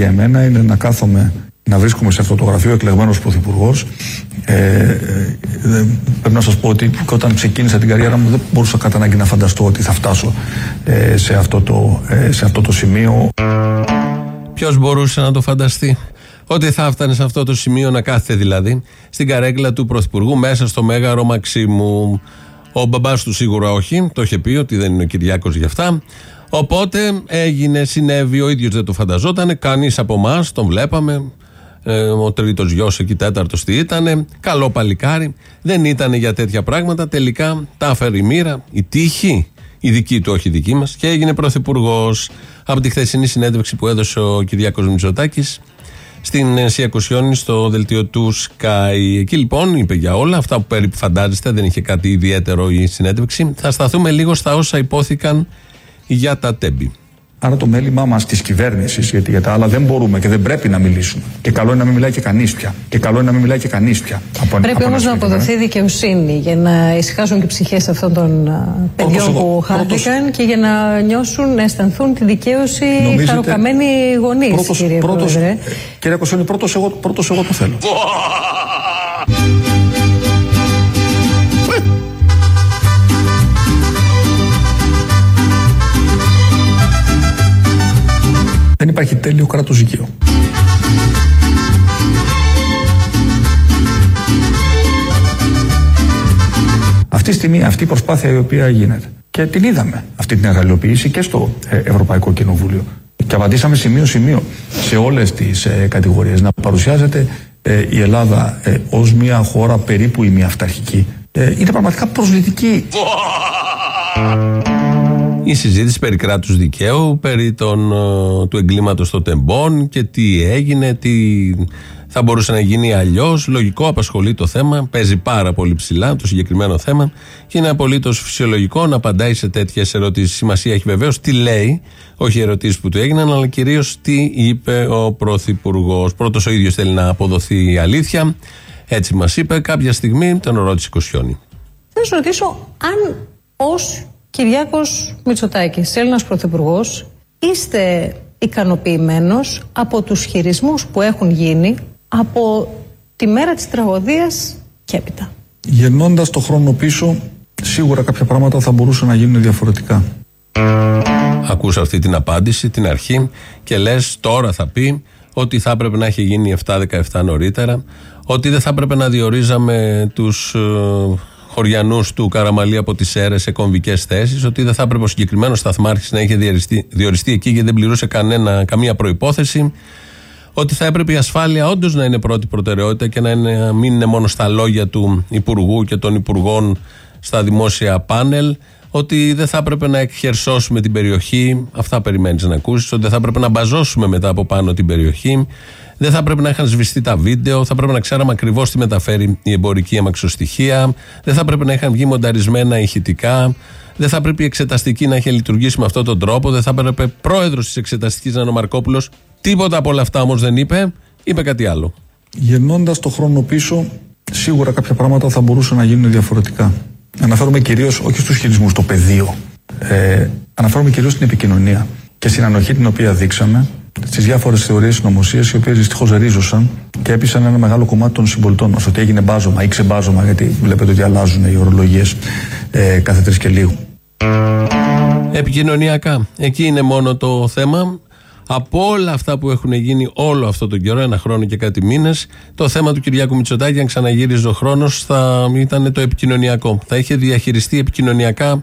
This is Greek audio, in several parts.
μεγαλύτερη τιμή για εμένα είναι να κάθομαι να βρίσκομαι σε αυτό το γραφείο εκλεγμένος πρωθυπουργός. Ε, ε, πρέπει να σας πω ότι όταν ξεκίνησα την καριέρα μου δεν μπορούσα κατά ανάγκη να φανταστώ ότι θα φτάσω ε, σε, αυτό το, ε, σε αυτό το σημείο. Ποιος μπορούσε να το φανταστεί; Ότι θα έφτανε σε αυτό το σημείο να κάθεται δηλαδή στην καρέκλα του Πρωθυπουργού μέσα στο Μέγαρο Μαξίμου. Ο μπαμπάς του σίγουρα όχι, το είχε πει ότι δεν είναι ο Κυριάκος γι' αυτά. Οπότε έγινε, συνέβη, ο ίδιος δεν το φανταζόταν. Κανείς από εμάς τον βλέπαμε. Ε, ο τρίτος γιος εκεί, τέταρτος τι ήταν. Καλό παλικάρι. Δεν ήταν για τέτοια πράγματα. Τελικά τα έφερε η μοίρα, η τύχη, η δική του, όχι η δική μας, και έγινε πρωθυπουργός. Από τη χθεσινή συνέντευξη που έδωσε ο Κυριάκος Μητσοτάκης στην Σιακοσιόνη στο δελτίο του Sky. Εκεί λοιπόν είπε για όλα αυτά που περίπου φαντάζεστε, δεν είχε κάτι ιδιαίτερο η συνέντευξη. Θα σταθούμε λίγο στα όσα υπόθηκαν για τα τέμπη. Άρα το μέλημά μας της κυβέρνησης, γιατί για τα άλλα δεν μπορούμε και δεν πρέπει να μιλήσουμε. Και καλό είναι να μην μιλάει και κανείς πια. Και καλό είναι να μην μιλάει και κανείς πια. Από, πρέπει όμως να αποδοθεί δικαιοσύνη για να ησυχάσουν και οι ψυχές αυτών των παιδιών που χάθηκαν και για να νιώσουν, να αισθανθούν τη δικαίωση οι χαροκαμένοι γονείς. Κύριε πρώτος, Πρόεδρε. Κύριε Κωσόνη, πρώτος εγώ, πρώτος εγώ το θέλω. Υπάρχει τέλειο κράτος δικαίου. Αυτή τη στιγμή αυτή η προσπάθεια η οποία γίνεται και την είδαμε αυτή την εργαλειοποίηση και στο ε, Ευρωπαϊκό Κοινοβούλιο. Και απαντήσαμε σημείο-σημείο σε όλες τις ε, κατηγορίες. Να παρουσιάζεται ε, η Ελλάδα ε, ως μια χώρα περίπου ημιαυταρχική. Ε, είναι πραγματικά προσβλητική η συζήτηση περί κράτους δικαίου, περί των, ε, του εγκλήματος των τεμπών και τι έγινε, τι θα μπορούσε να γίνει αλλιώς. Λογικό, απασχολεί το θέμα, παίζει πάρα πολύ ψηλά το συγκεκριμένο θέμα και είναι απολύτως φυσιολογικό να απαντάει σε τέτοιες ερωτήσεις. Σημασία έχει βεβαίως τι λέει, όχι οι ερωτήσεις που του έγιναν, αλλά κυρίως τι είπε ο Πρωθυπουργός. Πρώτος ο ίδιος θέλει να αποδοθεί η αλήθεια. Έτσι μας είπε. Κάποια στιγμή τον ρώτησε Κοσιόνη. Θα σας ρωτήσω αν ως Κυριάκος Μητσοτάκης, Έλληνας Πρωθυπουργός, είστε ικανοποιημένος από τους χειρισμούς που έχουν γίνει από τη μέρα της τραγωδίας και έπειτα; Γεννώντας το χρόνο πίσω, σίγουρα κάποια πράγματα θα μπορούσαν να γίνουν διαφορετικά. Ακούσα αυτή την απάντηση, την αρχή και λες τώρα θα πει ότι θα έπρεπε να έχει γίνει 7-17 νωρίτερα, ότι δεν θα έπρεπε να διορίζαμε τους ε, χωριανούς του Καραμαλή από τις αίρες σε κομβικές θέσεις, ότι δεν θα έπρεπε ο συγκεκριμένος σταθμάρχης να είχε διοριστεί, διοριστεί εκεί γιατί δεν πληρούσε κανένα, καμία προπόθεση. Ότι θα έπρεπε η ασφάλεια όντως να είναι πρώτη προτεραιότητα και να είναι, μην είναι μόνο στα λόγια του Υπουργού και των Υπουργών στα δημόσια πάνελ. Ότι δεν θα έπρεπε να εκχερσώσουμε την περιοχή. Αυτά περιμένεις να ακούσεις. Ότι δεν θα έπρεπε να μπαζώσουμε μετά από πάνω την περιοχή. Δεν θα πρέπει να είχαν σβηστεί τα βίντεο, θα πρέπει να ξέραμε ακριβώς τι μεταφέρει η εμπορική αμαξοστοιχεία, δεν θα πρέπει να είχαν βγει μονταρισμένα ηχητικά, δεν θα πρέπει η εξεταστική να είχε λειτουργήσει με αυτόν τον τρόπο, δεν θα έπρεπε πρόεδρος της εξεταστικής να είναι ο Μαρκόπουλος. Τίποτα από όλα αυτά όμως δεν είπε, είπε κάτι άλλο. Γεννώντας το χρόνο πίσω, σίγουρα κάποια πράγματα θα μπορούσαν να γίνουν διαφορετικά. Αναφέρομαι κυρίως όχι στους χειρισμούς, στο πεδίο. Ε, αναφέρομαι κυρίως στην επικοινωνία και στην ανοχή την οποία δείξαμε στι διάφορες θεωρίες συνωμοσίας, οι οποίες δυστυχώς ρίζωσαν και έπεισαν ένα μεγάλο κομμάτι των συμπολιτών μας. Ότι έγινε μπάζωμα ή ξεμπάζωμα, γιατί βλέπετε ότι αλλάζουν οι ορολογίες ε, κάθε τρεις και λίγο. Επικοινωνιακά. Εκεί είναι μόνο το θέμα. Από όλα αυτά που έχουν γίνει όλο αυτό τον καιρό, ένα χρόνο και κάτι μήνες, το θέμα του Κυριάκου Μητσοτάκη, αν ξαναγύριζε ο χρόνος, θα ήταν το επικοινωνιακό. Θα είχε διαχειριστεί επικοινωνιακά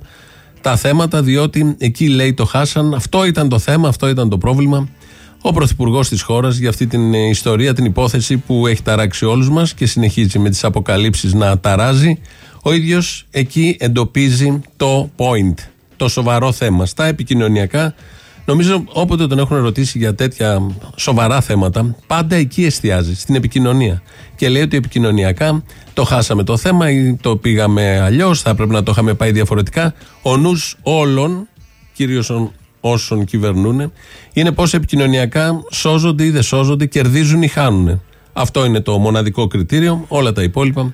τα θέματα, διότι εκεί λέει το χάσαν. Αυτό ήταν το θέμα, αυτό ήταν το πρόβλημα ο Πρωθυπουργός της χώρας για αυτή την ιστορία, την υπόθεση που έχει ταράξει όλους μας και συνεχίζει με τις αποκαλύψεις να ταράζει. Ο ίδιος εκεί εντοπίζει το point, το σοβαρό θέμα. Στα επικοινωνιακά, νομίζω όποτε τον έχουν ρωτήσει για τέτοια σοβαρά θέματα, πάντα εκεί εστιάζει, στην επικοινωνία. Και λέει ότι επικοινωνιακά το χάσαμε το θέμα ή το πήγαμε αλλιώς, θα έπρεπε να το είχαμε πάει διαφορετικά. Ο νους όλων, κυρίως όσων κυβερνούν είναι πώς επικοινωνιακά σώζονται ή δεν σώζονται, κερδίζουν ή χάνουν. Αυτό είναι το μοναδικό κριτήριο. Όλα τα υπόλοιπα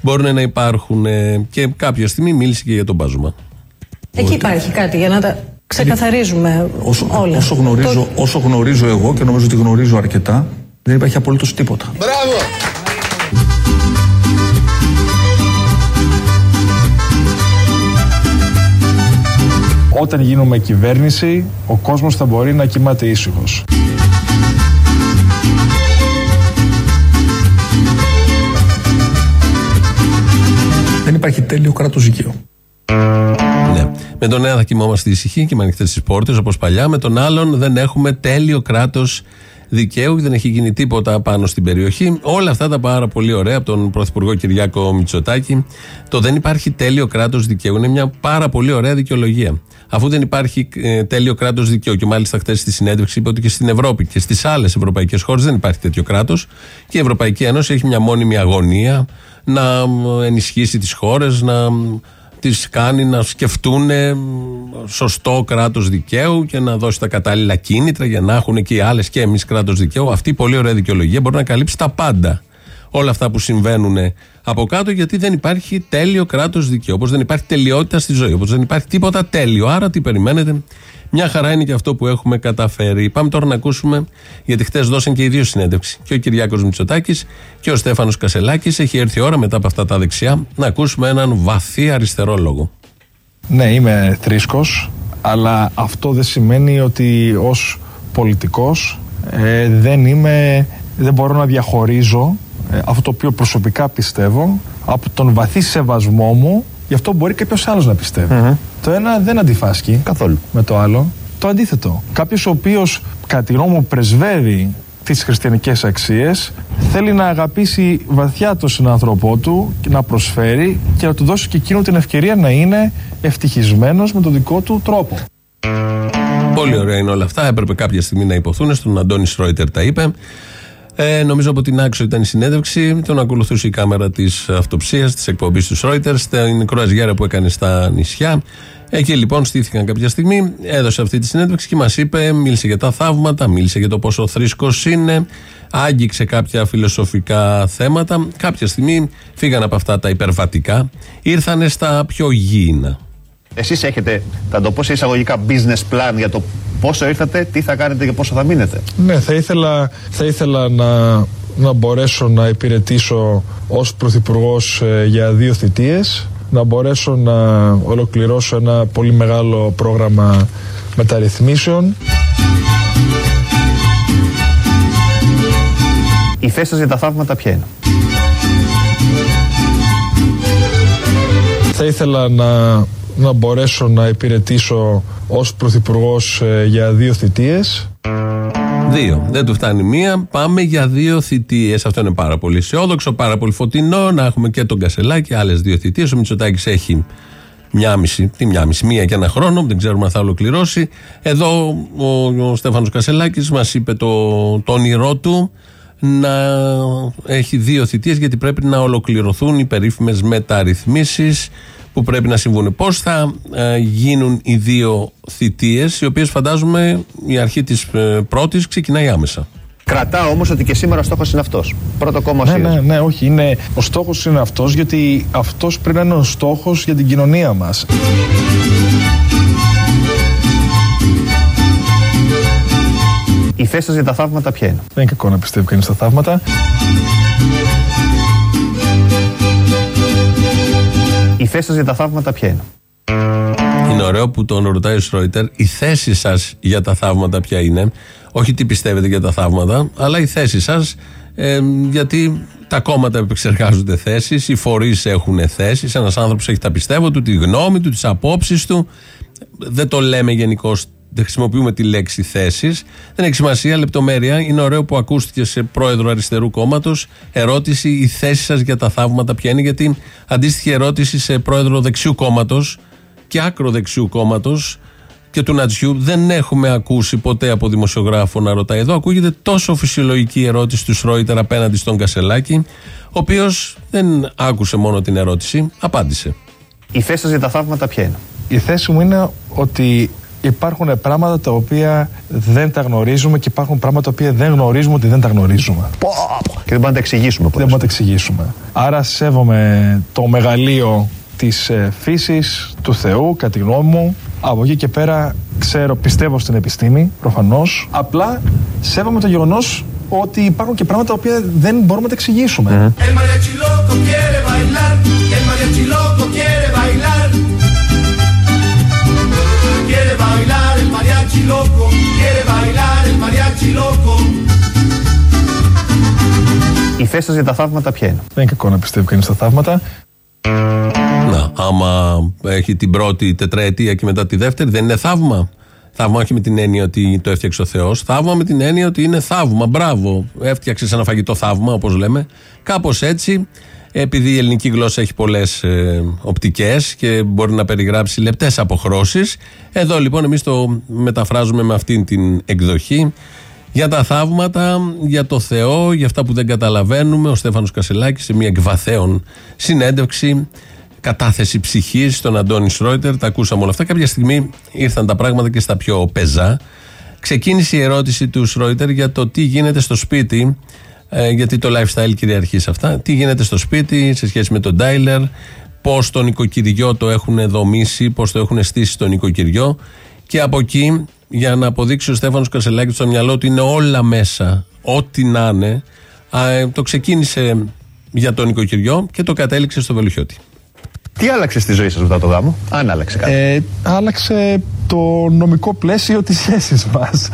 μπορούν να υπάρχουν. Ε, και κάποια στιγμή μίλησε και για τον Πάζουμα. Εκεί υπάρχει κάτι για να τα ξεκαθαρίζουμε όσο, όλα. Όσο γνωρίζω, όσο γνωρίζω εγώ και νομίζω ότι γνωρίζω αρκετά, δεν υπάρχει απολύτως τίποτα. Μπράβο! Όταν γίνουμε κυβέρνηση, ο κόσμος θα μπορεί να κοιμάται ήσυχος. Δεν υπάρχει τέλειο κράτος δικαίου. Ναι. Με τον ένα θα κοιμόμαστε ησυχοί και με ανοιχτές τις πόρτες όπως παλιά. Με τον άλλον δεν έχουμε τέλειο κράτος δικαίου, δεν έχει γίνει τίποτα πάνω στην περιοχή. Όλα αυτά τα πάρα πολύ ωραία από τον Πρωθυπουργό Κυριάκο Μητσοτάκη. Το δεν υπάρχει τέλειο κράτος δικαίου είναι μια πάρα πολύ ωραία δικαιολογία. Αφού δεν υπάρχει ε, τέλειο κράτος δικαίου, και μάλιστα χθες στη συνέντευξη είπε ότι και στην Ευρώπη και στις άλλες ευρωπαϊκές χώρες δεν υπάρχει τέτοιο κράτος και η Ευρωπαϊκή Ένωση έχει μια μόνιμη αγωνία να ενισχύσει τις χώρες, να τις κάνει να σκεφτούν σωστό κράτος δικαίου και να δώσει τα κατάλληλα κίνητρα για να έχουν και οι άλλες και εμείς κράτος δικαίου. Αυτή η πολύ ωραία δικαιολογία μπορεί να καλύψει τα πάντα. Όλα αυτά που συμβαίνουν από κάτω γιατί δεν υπάρχει τέλειο κράτος δικαίου. Όπως δεν υπάρχει τελειότητα στη ζωή. Όπως δεν υπάρχει τίποτα τέλειο. Άρα τι περιμένετε; Μια χαρά είναι και αυτό που έχουμε καταφέρει. Πάμε τώρα να ακούσουμε, γιατί χτες δώσαν και οι δύο συνέντευξη. Και ο Κυριάκος Μητσοτάκης και ο Στέφανος Κασελάκης. Έχει έρθει η ώρα μετά από αυτά τα δεξιά να ακούσουμε έναν βαθύ αριστερό λόγο. Ναι, είμαι θρήσκος, αλλά αυτό δεν σημαίνει ότι ως πολιτικός ε, δεν είμαι, δεν μπορώ να διαχωρίζω ε, αυτό το οποίο προσωπικά πιστεύω από τον βαθύ σεβασμό μου Γι' αυτό μπορεί κάποιος άλλος να πιστευει Το ένα δεν αντιφάσκει καθόλου με το άλλο. Το αντίθετο. Κάποιος ο οποίος κατά τη γνώμη μου πρεσβεύει τις χριστιανικές αξίες, θέλει να αγαπήσει βαθιά τον συνάνθρωπό του και να προσφέρει και να του δώσει και εκείνο την ευκαιρία να είναι ευτυχισμένος με τον δικό του τρόπο. Πολύ ωραία είναι όλα αυτά. Έπρεπε κάποια στιγμή να υποθούν. Στον Αντώνη Σρόιτερ τα είπε. Ε, νομίζω από την άξο ήταν η συνέντευξη. Τον ακολουθούσε η κάμερα της αυτοψίας, της εκπομπής του Reuters, στην κρουαζιέρα που έκανε στα νησιά. Εκεί λοιπόν στήθηκαν κάποια στιγμή, έδωσε αυτή τη συνέντευξη και μας είπε, μίλησε για τα θαύματα, μίλησε για το πόσο θρήσκος είναι, άγγιξε κάποια φιλοσοφικά θέματα. Κάποια στιγμή φύγαν από αυτά τα υπερβατικά, ήρθαν στα πιο γήινα. Εσείς έχετε, θα το πω σε εισαγωγικά, business plan για το πόσο ήρθατε, τι θα κάνετε και πόσο θα μείνετε. Ναι, θα ήθελα, θα ήθελα να, να μπορέσω να υπηρετήσω ως Πρωθυπουργός ε, για δύο θητείες, να μπορέσω να ολοκληρώσω ένα πολύ μεγάλο πρόγραμμα μεταρρυθμίσεων. Η θέση σας για τα θαύματα ποια είναι; Θα ήθελα να να μπορέσω να υπηρετήσω ως Πρωθυπουργός ε, για δύο θητείες. Δύο. Δεν του φτάνει μία. Πάμε για δύο θητείες. Αυτό είναι πάρα πολύ αισιόδοξο, πάρα πολύ φωτεινό. Να έχουμε και τον Κασελάκη, άλλες δύο θητείες. Ο Μητσοτάκης έχει μια μισή, τι μια μισή, μία και ένα χρόνο. Δεν ξέρουμε αν θα ολοκληρώσει. Εδώ ο, ο Στέφανος Κασελάκης μας είπε το, το όνειρό του να έχει δύο θητείες γιατί πρέπει να ολοκληρωθούν οι περίφημες μεταρρυθμίσεις που πρέπει να συμβούν. Πώς θα ε, γίνουν οι δύο θητείες, οι οποίες φαντάζομαι η αρχή της ε, πρώτης ξεκινάει άμεσα. Κρατά όμως ότι και σήμερα ο στόχος είναι αυτός. Πρώτο κόμμα ναι, ναι, ναι, όχι. Είναι, ο στόχος είναι αυτός, γιατί αυτός πρέπει να είναι ο στόχος για την κοινωνία μας. Η θέση σας για τα θαύματα ποια είναι; Δεν είναι κακό να πιστεύει κανείς στα θαύματα. Θέση σα για τα θαύματα ποια είναι. Είναι ωραίο που τον ρωτάει ο Σρόιτερ η θέση σας για τα θαύματα ποια είναι. Όχι τι πιστεύετε για τα θαύματα, αλλά η θέση σας. Ε, γιατί τα κόμματα επεξεργάζονται θέσεις, οι φορείς έχουν θέσεις. Ένας άνθρωπος έχει τα πιστεύω του, τη γνώμη του, τις απόψεις του. Δεν το λέμε γενικώς δεν χρησιμοποιούμε τη λέξη θέσεις. Δεν έχει σημασία, λεπτομέρεια. Είναι ωραίο που ακούστηκε σε πρόεδρο αριστερού κόμματος ερώτηση η θέση σας για τα θαύματα ποια είναι, γιατί αντίστοιχη ερώτηση σε πρόεδρο δεξιού κόμματος και άκρο δεξιού κόμματος και του Νατζιού δεν έχουμε ακούσει ποτέ από δημοσιογράφο να ρωτάει. Εδώ ακούγεται τόσο φυσιολογική ερώτηση του Σρόιτερ απέναντι στον Κασελάκη, ο οποίος δεν άκουσε μόνο την ερώτηση, απάντησε. Η θέση σας για τα θαύματα ποια είναι; Η θέση μου είναι ότι υπάρχουν πράγματα τα οποία δεν τα γνωρίζουμε και υπάρχουν πράγματα τα οποία δεν γνωρίζουμε ότι δεν τα γνωρίζουμε. Και δεν μπορούμε να τα εξηγήσουμε. Δεν μπορούμε να τα εξηγήσουμε. Άρα σέβομαι το μεγαλείο της ε, φύσης, του Θεού, κατά τη γνώμη μου. Από εκεί και πέρα Ξέρω, πιστεύω στην επιστήμη, προφανώς. Απλά σέβομαι το γεγονός ότι υπάρχουν και πράγματα τα οποία δεν μπορούμε να τα εξηγήσουμε. El loco, quiere bailar el mariachi loco. Η θέση σα για τα θαύματα ποια είναι; Δεν είναι κακό να πιστεύει κανείς στα θαύματα. Να, άμα έχει την πρώτη τετραετία και μετά τη δεύτερη, δεν είναι θαύμα. Θαύμα όχι με την έννοια ότι το έφτιαξε ο Θεός. Θαύμα με την έννοια ότι είναι θαύμα. Μπράβο. Έφτιαξε ένα φαγητό θαύμα, όπως λέμε. Κάπως έτσι, επειδή η ελληνική γλώσσα έχει πολλές ε, οπτικές και μπορεί να περιγράψει λεπτές αποχρώσεις. Εδώ λοιπόν εμείς το μεταφράζουμε με αυτήν την εκδοχή. Για τα θαύματα, για το Θεό, για αυτά που δεν καταλαβαίνουμε, ο Στέφανος Κασελάκης σε μια εκβαθέων συνέντευξη, κατάθεση ψυχής στον Αντώνη Σρόιτερ, τα ακούσαμε όλα αυτά. Κάποια στιγμή ήρθαν τα πράγματα και στα πιο πεζά. Ξεκίνησε η ερώτηση του Σρόιτερ για το τι γίνεται στο σπίτι, ε, γιατί το lifestyle κυριαρχεί σε αυτά, τι γίνεται στο σπίτι σε σχέση με τον Τάιλερ, πώς το νοικοκυριό το έχουν δομήσει, πώς το έχουν στήσει στο νοικοκυριό και από εκεί για να αποδείξει ο Στέφανος Κασελάκης στο μυαλό του είναι όλα μέσα, ό,τι να είναι, α, ε, το ξεκίνησε για το νοικοκυριό και το κατέληξε στο Βελουχιώτη. Τι άλλαξε στη ζωή σας μετά το γάμο, αν άλλαξε κάτι. Ε, άλλαξε το νομικό πλαίσιο της σχέσης μας.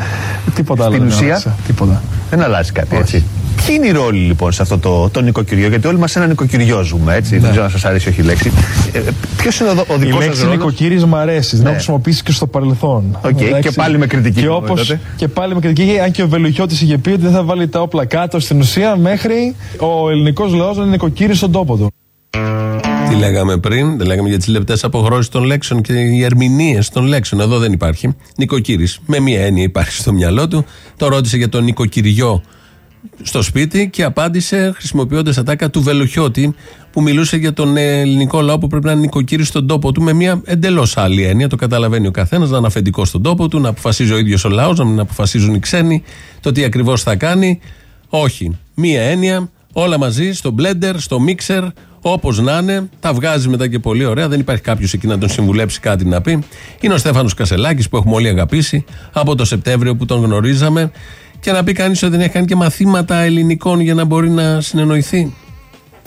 Τίποτα άλλο. Στην δεν ουσία; άλλαξε. Τίποτα. Δεν αλλάζει κάτι, έτσι. Ποιοι είναι οι ρόλοι λοιπόν σε αυτό το, το νοικοκυριό, γιατί όλοι μας ένα νοικοκυριό ζούμε, έτσι. Δεν ξέρω αν σας αρέσει όχι η λέξη. Ε, Ποιος είναι ο, ο Η δικός σας λέξη ρόλος; νοικοκύρης μ' αρέσει. Δεν Ναι. έχω χρησιμοποιήσεις και στο παρελθόν. Οκ, και πάλι με κριτική Και, πούμε, όπως, τότε. και πάλι με κριτική, αν και ο Βελουχιώτης είχε πει ότι δεν θα βάλει τα όπλα κάτω στην ουσία μέχρι ο ελληνικός λαός να είναι νοικοκύρης στον τόπο του. Τι λέγαμε πριν, δεν λέγαμε για τις λεπτές αποχρώσεις των λέξεων και οι ερμηνείες των λέξεων. Εδώ δεν υπάρχει. Νοικοκύρης. Με μία έννοια υπάρχει στο μυαλό του. Το ρώτησε για το νοικοκυριό στο σπίτι και απάντησε χρησιμοποιώντας ατάκα του Βελουχιώτη που μιλούσε για τον ελληνικό λαό που πρέπει να είναι νοικοκύρη στον τόπο του με μια εντελώς άλλη έννοια. Το καταλαβαίνει ο καθένας, να είναι αφεντικό στον τόπο του, να αποφασίζει ο ίδιος ο λαός, να μην αποφασίζουν οι ξένοι το τι ακριβώς θα κάνει. Όχι. Μία έννοια, όλα μαζί, στο μπλέντερ, στο μίξερ, όπως να είναι. Τα βγάζει μετά και πολύ ωραία. Δεν υπάρχει κάποιος εκεί να τον συμβουλέψει κάτι να πει. Είναι ο Στέφανος Κασελάκης που έχουμε όλοι αγαπήσει από το Σεπτέμβριο που τον γνωρίζαμε. Και να πει κανείς ότι δεν έχει κάνει και μαθήματα ελληνικών για να μπορεί να συνεννοηθεί.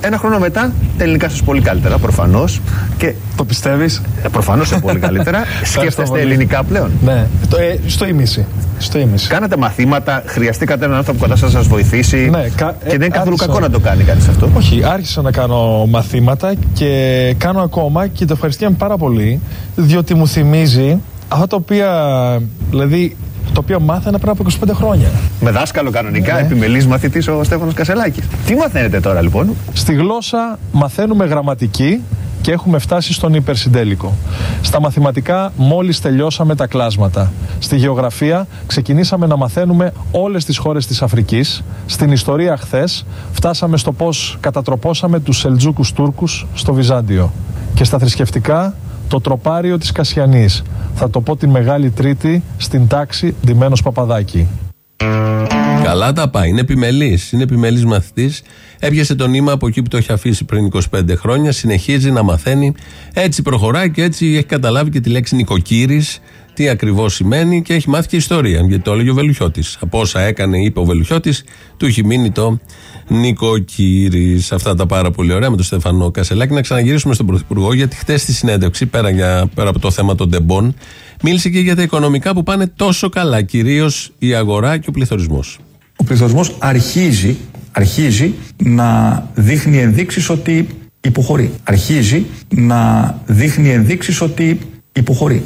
Ένα χρόνο μετά, τα ελληνικά σα πολύ καλύτερα, προφανώς. Και Το πιστεύεις; προφανώς είναι πολύ καλύτερα. Σκέφτεστε πολύ. ελληνικά πλέον; Ναι, το, ε, στο ίμιση. Στο ίμιση. Κάνατε μαθήματα, χρειαστήκατε έναν άνθρωπο κοντά σας να σας βοηθήσει. Ναι, κα- και δεν είναι ε, καθόλου άρχισα. κακό να το κάνει κανείς αυτό; Όχι, άρχισα να κάνω μαθήματα και κάνω ακόμα και το ευχαριστήκαμε πάρα πολύ διότι μου θυμίζει αυτά τα οποία, δηλαδή, τα οποία μάθαινα πριν από 25 χρόνια. Με δάσκαλο κανονικά, Ναι. επιμελή μαθητής ο Στέφανος Κασελάκης. Τι μαθαίνετε τώρα λοιπόν; Στη γλώσσα μαθαίνουμε γραμματική και έχουμε φτάσει στον υπερσυντέλικο. Στα μαθηματικά μόλις τελειώσαμε τα κλάσματα. Στη γεωγραφία ξεκινήσαμε να μαθαίνουμε όλες τις χώρες της Αφρικής. Στην ιστορία χθες φτάσαμε στο πώς κατατροπώσαμε τους Σελτζούκους Τούρκους στο Βυζάντιο. Και στα θρησκευτικά το τροπάριο της Κασιανής. Θα το πω την Μεγάλη Τρίτη στην τάξη Ντυμένος Παπαδάκη. Καλά τα πάει. Είναι επιμελής. Είναι επιμελής μαθητής. Έπιασε το νήμα από εκεί που το έχει αφήσει πριν 25 χρόνια. Συνεχίζει να μαθαίνει. Έτσι προχωράει και έτσι έχει καταλάβει και τη λέξη νοικοκύρης. Τι ακριβώς σημαίνει και έχει μάθει και ιστορία. Γιατί το έλεγε ο Βελουχιώτης. Από όσα έκανε, είπε ο Βελουχιώτης, του έχει μείνει το νοικοκύρης. Αυτά τα πάρα πολύ ωραία με τον Στεφανό Κασελάκη. Να ξαναγυρίσουμε στον Πρωθυπουργό, γιατί χτες στη συνέντευξη, πέρα, για, πέρα από το θέμα των τεμπών, μίλησε και για τα οικονομικά που πάνε τόσο καλά. Κυρίως η αγορά και ο πληθωρισμός. Ο πληθωρισμός αρχίζει, αρχίζει να δείχνει ενδείξεις ότι υποχωρεί. Αρχίζει να δείχνει ενδείξεις ότι υποχωρεί.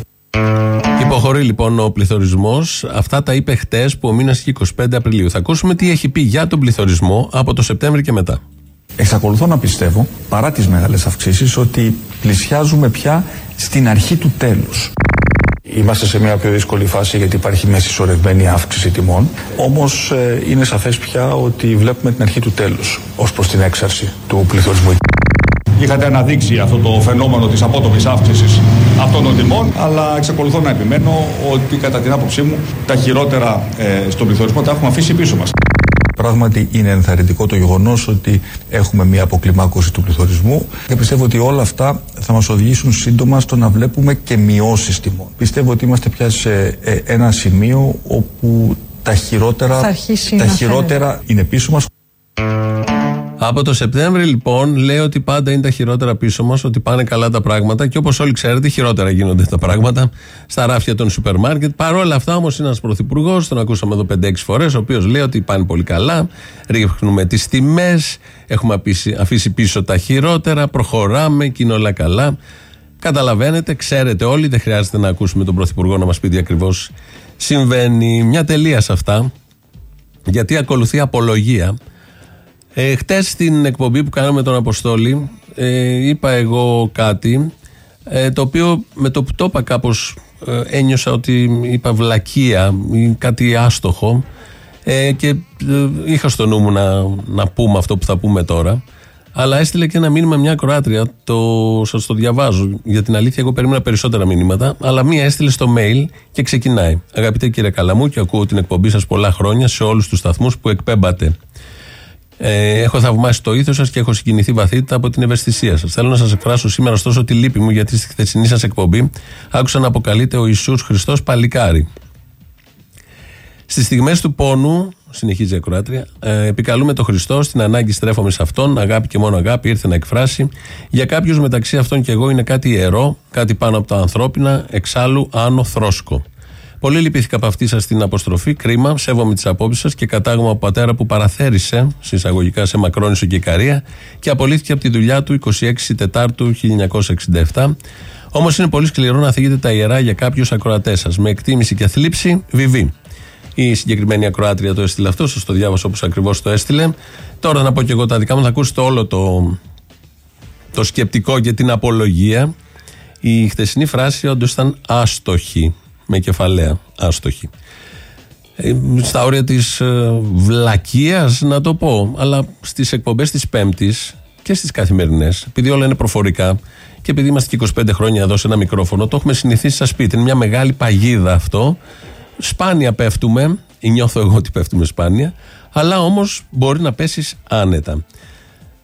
Υποχωρεί λοιπόν ο πληθωρισμός. Αυτά τα είπε χτες που ο μήνας είχε 25 Απριλίου. Θα ακούσουμε τι έχει πει για τον πληθωρισμό από το Σεπτέμβριο και μετά. Εξακολουθώ να πιστεύω, παρά τις μεγάλες αυξήσεις, ότι πλησιάζουμε πια στην αρχή του τέλους. Είμαστε σε μια πιο δύσκολη φάση γιατί υπάρχει μια συσσωρευμένη αύξηση τιμών. Όμως ε, είναι σαφές πια ότι βλέπουμε την αρχή του τέλους ως προς την έξαρση του πληθωρισμού. Είχατε αναδείξει αυτό το φαινόμενο της απότομης αύξησης αυτών των τιμών, αλλά εξακολουθώ να επιμένω ότι κατά την άποψή μου τα χειρότερα ε, στον πληθωρισμό τα έχουμε αφήσει πίσω μας. Πράγματι είναι ενθαρρυντικό το γεγονός ότι έχουμε μια αποκλιμάκωση του πληθωρισμού και πιστεύω ότι όλα αυτά θα μας οδηγήσουν σύντομα στο να βλέπουμε και μειώσεις τιμών. Πιστεύω ότι είμαστε πια σε ε, ένα σημείο όπου τα χειρότερα, Θα αρχίσει τα να χειρότερα είναι πίσω μας. Από το Σεπτέμβρη, λοιπόν, λέει ότι πάντα είναι τα χειρότερα πίσω μας, ότι πάνε καλά τα πράγματα και όπως όλοι ξέρετε, χειρότερα γίνονται τα πράγματα στα ράφια των σούπερ μάρκετ. Παρ' όλα αυτά, όμως, είναι ένας πρωθυπουργός, τον ακούσαμε εδώ 5-6 φορές, ο οποίος λέει ότι πάνε πολύ καλά, ρίχνουμε τις τιμές, έχουμε αφήσει, αφήσει πίσω τα χειρότερα, προχωράμε και είναι όλα καλά. Καταλαβαίνετε, ξέρετε όλοι, δεν χρειάζεται να ακούσουμε τον πρωθυπουργό να μας πει τι ακριβώς συμβαίνει. Μια τελεία σε αυτά, γιατί ακολουθεί απολογία. Ε, χτες στην εκπομπή που κάναμε με τον Αποστόλη ε, είπα εγώ κάτι ε, το οποίο με το που το είπα κάπως ε, ένιωσα ότι είπα βλακεία ή κάτι άστοχο ε, και ε, είχα στο νου μου να, να πούμε αυτό που θα πούμε τώρα αλλά έστειλε και ένα μήνυμα μια Κροάτρια το, σας το διαβάζω για την αλήθεια εγώ περίμενα περισσότερα μηνύματα αλλά μία έστειλε στο mail και ξεκινάει. Αγαπητέ κύριε Καλαμού και ακούω την εκπομπή σας πολλά χρόνια σε όλους τους σταθμούς που εκπέμπατε ε, έχω θαυμάσει το ήθος σας και έχω συγκινηθεί βαθύτατα από την ευαισθησία σας. Θέλω να σας εκφράσω σήμερα ωστόσο τη λύπη μου γιατί στη χθεσινή σας εκπομπή άκουσα να αποκαλείται ο Ιησούς Χριστός παλικάρι. Στις στιγμές του πόνου, συνεχίζει η ακροάτρια, ε, επικαλούμε τον Χριστό, στην ανάγκη στρέφομαι σε αυτόν, αγάπη και μόνο αγάπη ήρθε να εκφράσει. Για κάποιους μεταξύ αυτών και εγώ είναι κάτι ιερό, κάτι πάνω από τα ανθρώπινα, εξάλλου άνω θρόσκο. Πολύ λυπήθηκα από αυτή σας την αποστροφή. Κρίμα, σέβομαι τις απόψεις σας και κατάγομαι από πατέρα που παραθέρισε συσσαγωγικά σε Μακρόνισο και Ικαρία και απολύθηκε από τη δουλειά του 26 Τετάρτου 1967. Όμως είναι πολύ σκληρό να θίγετε τα ιερά για κάποιους ακροατές σας. Με εκτίμηση και θλίψη, βιβή. Η συγκεκριμένη ακροάτρια το έστειλε αυτό, σας το διάβασα όπως ακριβώς το έστειλε. Τώρα να πω και εγώ τα δικά μου, θα ακούσετε όλο το, το σκεπτικό και την απολογία. Η χτεσινή φράση όντως ήταν άστοχη με κεφαλαία άστοχη. Ε, στα όρια της ε, βλακείας να το πω, αλλά στις εκπομπές της Πέμπτης και στις καθημερινές, επειδή όλα είναι προφορικά και επειδή είμαστε και 25 χρόνια εδώ σε ένα μικρόφωνο, το έχουμε συνηθίσει στα σπίτι. Είναι μια μεγάλη παγίδα αυτό. Σπάνια πέφτουμε, ή νιώθω εγώ ότι πέφτουμε σπάνια, αλλά όμως μπορεί να πέσεις άνετα.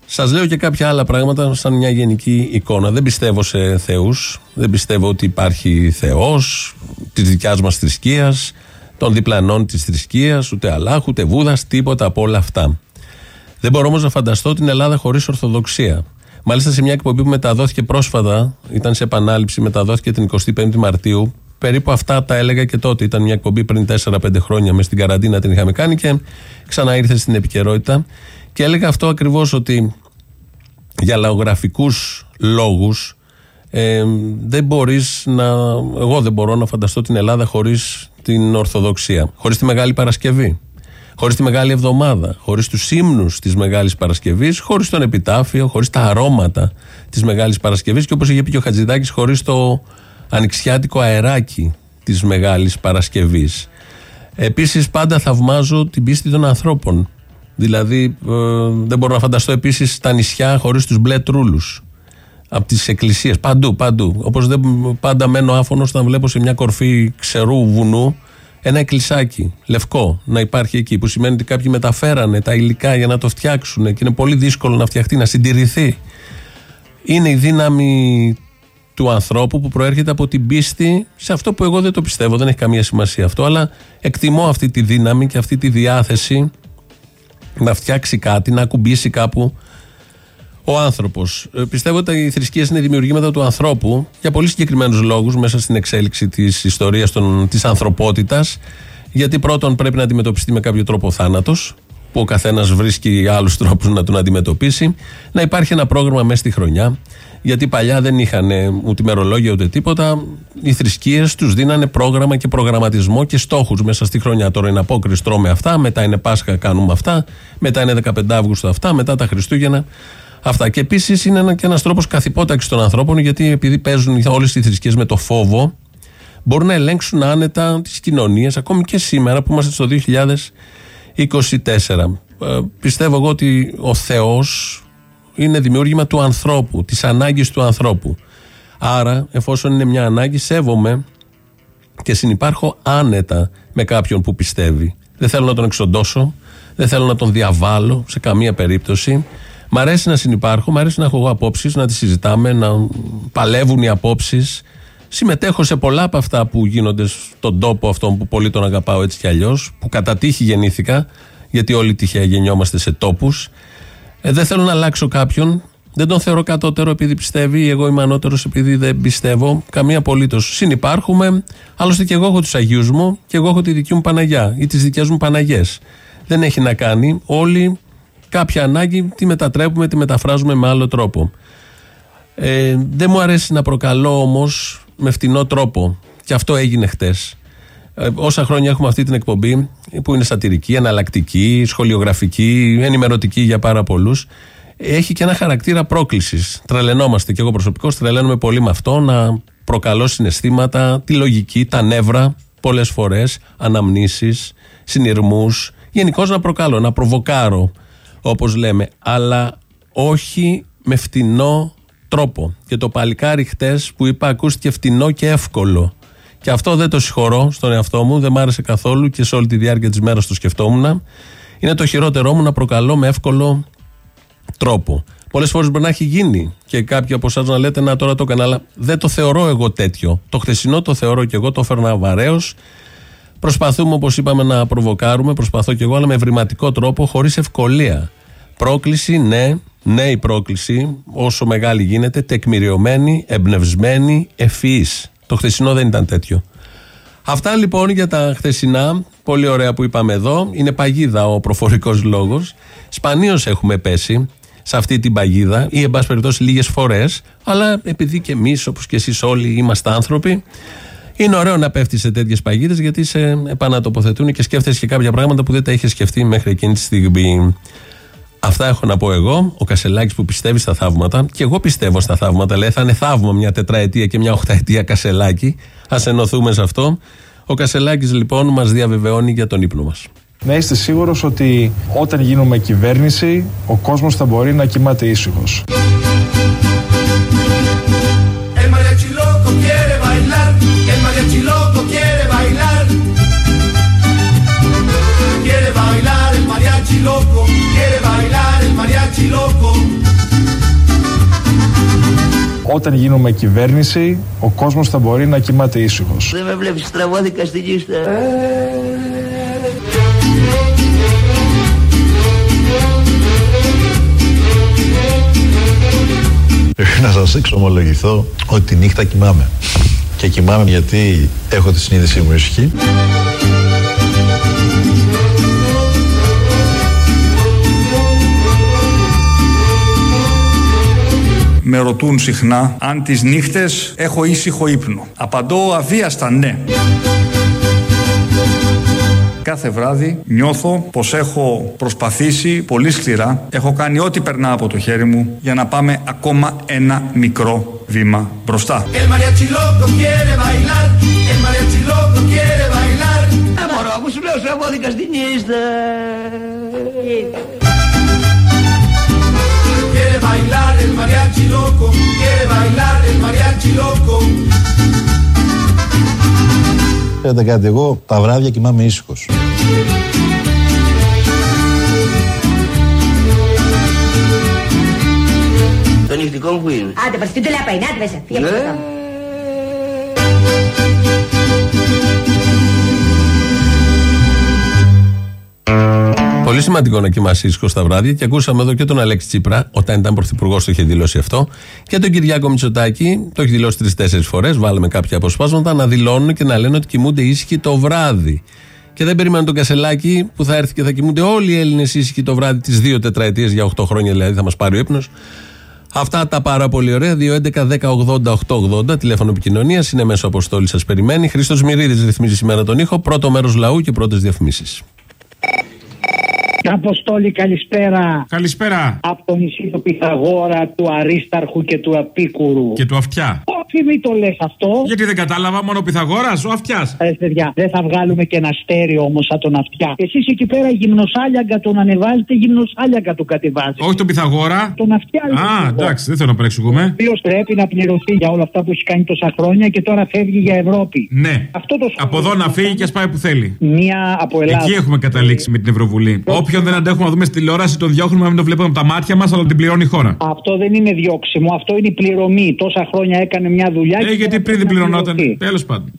Σας λέω και κάποια άλλα πράγματα σαν μια γενική εικόνα. Δεν πιστεύω σε θεούς. Δεν πιστεύω ότι υπάρχει Θεός της δικιάς μας θρησκείας, των διπλανών της θρησκείας, ούτε Αλάχ, ούτε Βούδας, τίποτα από όλα αυτά. Δεν μπορώ όμως να φανταστώ την Ελλάδα χωρίς Ορθοδοξία. Μάλιστα σε μια εκπομπή που μεταδόθηκε πρόσφατα, ήταν σε επανάληψη, μεταδόθηκε την 25η Μαρτίου. Περίπου αυτά τα έλεγα και τότε. Ήταν μια εκπομπή πριν 4-5 χρόνια μες στην καραντίνα την είχαμε κάνει και ξανά ήρθε στην επικαιρότητα. Και έλεγα αυτό ακριβώς ότι για λαογραφικούς λόγους ε, δεν μπορείς να. Εγώ δεν μπορώ να φανταστώ την Ελλάδα χωρίς την Ορθοδοξία. Χωρίς τη Μεγάλη Παρασκευή. Χωρίς τη Μεγάλη Εβδομάδα. Χωρίς τους ύμνους της Μεγάλης Παρασκευής. Χωρίς τον επιτάφιο. Χωρίς τα αρώματα της Μεγάλης Παρασκευής. Και όπως είχε πει και ο Χατζηδάκης, χωρίς το ανοιξιάτικο αεράκι της Μεγάλης Παρασκευής. Επίσης, πάντα θαυμάζω την πίστη των ανθρώπων. Δηλαδή, ε, δεν μπορώ να φανταστώ επίσης τα νησιά χωρίς τους μπλε τρούλους. Από τις εκκλησίες. Παντού, παντού. Όπως πάντα μένω άφωνος όταν βλέπω σε μια κορφή ξερού βουνού ένα εκκλησάκι λευκό να υπάρχει εκεί. Που σημαίνει ότι κάποιοι μεταφέρανε τα υλικά για να το φτιάξουν και είναι πολύ δύσκολο να φτιαχτεί, να συντηρηθεί. Είναι η δύναμη του ανθρώπου που προέρχεται από την πίστη σε αυτό που εγώ δεν το πιστεύω, δεν έχει καμία σημασία αυτό, αλλά εκτιμώ αυτή τη δύναμη και αυτή τη διάθεση να φτιάξει κάτι, να ακουμπήσει κάπου ο άνθρωπος. Ε, πιστεύω ότι οι θρησκείες είναι δημιουργήματα του ανθρώπου για πολύ συγκεκριμένους λόγους μέσα στην εξέλιξη της ιστορίας της ανθρωπότητας. Γιατί πρώτον πρέπει να αντιμετωπιστεί με κάποιο τρόπο θάνατος, που ο καθένας βρίσκει άλλους τρόπους να τον αντιμετωπίσει. Να υπάρχει ένα πρόγραμμα μέσα στη χρονιά. Γιατί παλιά δεν είχαν ούτε ημερολόγια ούτε τίποτα. Οι θρησκείες τους δίνανε πρόγραμμα και προγραμματισμό και στόχους μέσα στη χρονιά. Τώρα είναι απόκριση, τρώμε αυτά. Μετά είναι Πάσχα, κάνουμε αυτά. Μετά είναι 15 Αύγουστο αυτά. Μετά τα Χριστούγεννα. Αυτά. Και επίσης είναι ένα, και ένας τρόπος καθυπόταξης των ανθρώπων, γιατί επειδή παίζουν όλες οι θρησκείες με το φόβο, μπορούν να ελέγξουν άνετα τις κοινωνίες, ακόμη και σήμερα που είμαστε στο 2024. Ε, πιστεύω εγώ ότι ο Θεός είναι δημιούργημα του ανθρώπου, της ανάγκης του ανθρώπου. Άρα, εφόσον είναι μια ανάγκη, σέβομαι και συνυπάρχω άνετα με κάποιον που πιστεύει. Δεν θέλω να τον εξοντώσω, Δεν θέλω να τον διαβάλω σε καμία περίπτωση. Μ' αρέσει να συνεπάρχω, μ' αρέσει να έχω εγώ απόψεις, να τις συζητάμε, να παλεύουν οι απόψεις. Συμμετέχω σε πολλά από αυτά που γίνονται στον τόπο αυτόν που πολύ τον αγαπάω έτσι κι αλλιώς, που κατά τύχη γεννήθηκα, γιατί όλοι τυχαία γεννιόμαστε σε τόπους. Ε, δεν θέλω να αλλάξω κάποιον. Δεν τον θεωρώ κατώτερο επειδή πιστεύει, εγώ είμαι ανώτερος επειδή δεν πιστεύω. Καμία απολύτως. Συνυπάρχουμε. Άλλωστε και εγώ έχω τους Αγίους μου και εγώ έχω τη δική μου Παναγιά ή τις δικές μου Παναγιές. Δεν έχει να κάνει. Όλοι κάποια ανάγκη τη μετατρέπουμε, τη μεταφράζουμε με άλλο τρόπο. Ε, δεν μου αρέσει να προκαλώ όμως με φτηνό τρόπο. Και αυτό έγινε χτες. Ε, όσα χρόνια έχουμε αυτή την εκπομπή, που είναι σατυρική, εναλλακτική, σχολιογραφική, ενημερωτική για πάρα πολλούς, έχει και ένα χαρακτήρα πρόκλησης. Τρελαινόμαστε και εγώ προσωπικώς τρελαίνομαι πολύ με αυτό να προκαλώ συναισθήματα, τη λογική, τα νεύρα πολλές φορές, αναμνήσεις, συνειρμούς. Γενικώς να προκαλώ, να προβοκάρω, όπως λέμε, αλλά όχι με φτηνό τρόπο. Και το παλικάρι χτες που είπα ακούστηκε φτηνό και εύκολο. Και αυτό δεν το συγχωρώ στον εαυτό μου, δεν μ' άρεσε καθόλου και σε όλη τη διάρκεια της μέρας το σκεφτόμουν. Είναι το χειρότερό μου να προκαλώ με εύκολο τρόπο. Πολλές φορές μπορεί να έχει γίνει και κάποιοι από εσάς να λέτε Να τώρα το έκανα, αλλά δεν το θεωρώ εγώ τέτοιο. Το χθεσινό το θεωρώ και εγώ, το έφερνα βαρέως. Προσπαθούμε, όπως είπαμε, να προβοκάρουμε. Προσπαθώ και εγώ, αλλά με ευρηματικό τρόπο, χωρίς ευκολία. Πρόκληση, ναι, ναι η πρόκληση, όσο μεγάλη γίνεται, τεκμηριωμένη, εμπνευσμένη, ευφυής. Το χθεσινό δεν ήταν τέτοιο. Αυτά λοιπόν για τα χθεσινά, πολύ ωραία που είπαμε εδώ. Είναι παγίδα ο προφορικός λόγος. Σπανίως έχουμε πέσει σε αυτή την παγίδα ή εν πάση περιπτώσει λίγες φορές, αλλά επειδή και εμείς, όπως και εσείς όλοι, είμαστε άνθρωποι, είναι ωραίο να πέφτει σε τέτοιες παγίδες γιατί σε επανατοποθετούν και σκέφτεσαι και κάποια πράγματα που δεν τα είχες σκεφτεί μέχρι εκείνη τη στιγμή. Αυτά έχω να πω εγώ. Ο Κασελάκης που πιστεύει στα θαύματα, και εγώ πιστεύω στα θαύματα. Λέει θα είναι θαύμα μια τετραετία και μια οχταετία Κασελάκη. Α ενωθούμε σε αυτό. Ο Κασελάκης λοιπόν μας διαβεβαιώνει για τον ύπνο μας. Να είστε σίγουρος ότι όταν γίνουμε κυβέρνηση, ο κόσμος θα μπορεί να κοιμάται ήσυχος. Όταν γίνουμε κυβέρνηση, ο κόσμος θα μπορεί να κοιμάται ήσυχος. Δεν με βλέπεις τραβώδικα στη λίστα. Πρέπει να σας εξομολογηθώ ότι τη νύχτα κοιμάμαι. Και κοιμάμαι γιατί έχω τη συνείδησή μου ήσυχη. Με ρωτούν συχνά αν τις νύχτες έχω ήσυχο ύπνο; Απαντώ αβίαστα ναι. Κάθε βράδυ νιώθω πως έχω προσπαθήσει πολύ σκληρά, έχω κάνει ό,τι περνά από το χέρι μου για να πάμε ακόμα ένα μικρό βήμα μπροστά. El mariachi loco quiere bailar, el mariachi mariachi loco, quiere bailar el mariachi loco. Ξέρετε κάτι, εγώ τα βράδια κοιμάμαι ήσυχος. Το νυχτικό μου που είναι. Άντε, πας, τι του λάπα είναι, άντε μέσα. Φύγε από Πολύ σημαντικό να κοιμάσαι ήσυχος τα βράδια και ακούσαμε εδώ και τον Αλέξη Τσίπρα, όταν ήταν πρωθυπουργός, το είχε δηλώσει αυτό. Και τον Κυριάκο Μητσοτάκη, το έχει δηλώσει τρει-τέσσερι φορές. Βάλαμε κάποια αποσπάσματα να δηλώνουν και να λένε ότι κοιμούνται ήσυχοι το βράδυ. Και δεν περιμένουν τον Κασελάκη που θα έρθει και θα κοιμούνται όλοι οι Έλληνες ήσυχοι το βράδυ τις δύο τετραετίες για 8 χρόνια δηλαδή θα μας πάρει ο ύπνος. Αυτά τα πάρα πολύ ωραία. 2.11.10.80.880 τηλέφωνο επικοινωνίας είναι μέσω αποστόλης σας περιμένει. Χρήστος Μυρίδης ρυθμίζει σήμερα τον ήχο. Πρώτο μέρος λαού και πρώτες διαφημίσεις. Αποστόλη, καλησπέρα. Καλησπέρα. Από το νησί του Πυθαγόρα, του Αρίσταρχου και του Απίκουρου. Και του αυτιά. Όχι, μην το λες αυτό. Γιατί δεν κατάλαβα, μόνο ο Πυθαγόρας, ο αυτιάς. Ε, παιδιά, δεν θα βγάλουμε και ένα στέρεο όμως σαν τον αυτιά. Εσείς εκεί πέρα γυμνοσάλιαγκα τον ανεβάζετε, γυμνοσάλιαγκα τον κατεβάζετε. Όχι τον Πυθαγόρα. Τον αυτιά λέω Α, εγώ. εντάξει, δεν θέλω να παρεξηγούμε. Ο οποίος πρέπει να πληρωθεί για όλα αυτά που έχει κάνει τόσα χρόνια και τώρα φεύγει για Ευρώπη. Ναι. Αυτό το Από εδώ να φύγει και α πάει που θέλει. Μία από Ελλάδα. Εκεί έχουμε καταλήξει με την Ευρωβουλή. Όποιος Όποιον δεν αντέχουμε να δούμε στη τηλεόραση, τον διώχνουμε να μην το βλέπουμε από τα μάτια μας, αλλά την πληρώνει η χώρα. Αυτό δεν είναι διώξιμο, αυτό είναι η πληρωμή. Τόσα χρόνια έκανε μια δουλειά. Ε, γιατί πριν δεν πληρωνόταν. Τέλος πάντων.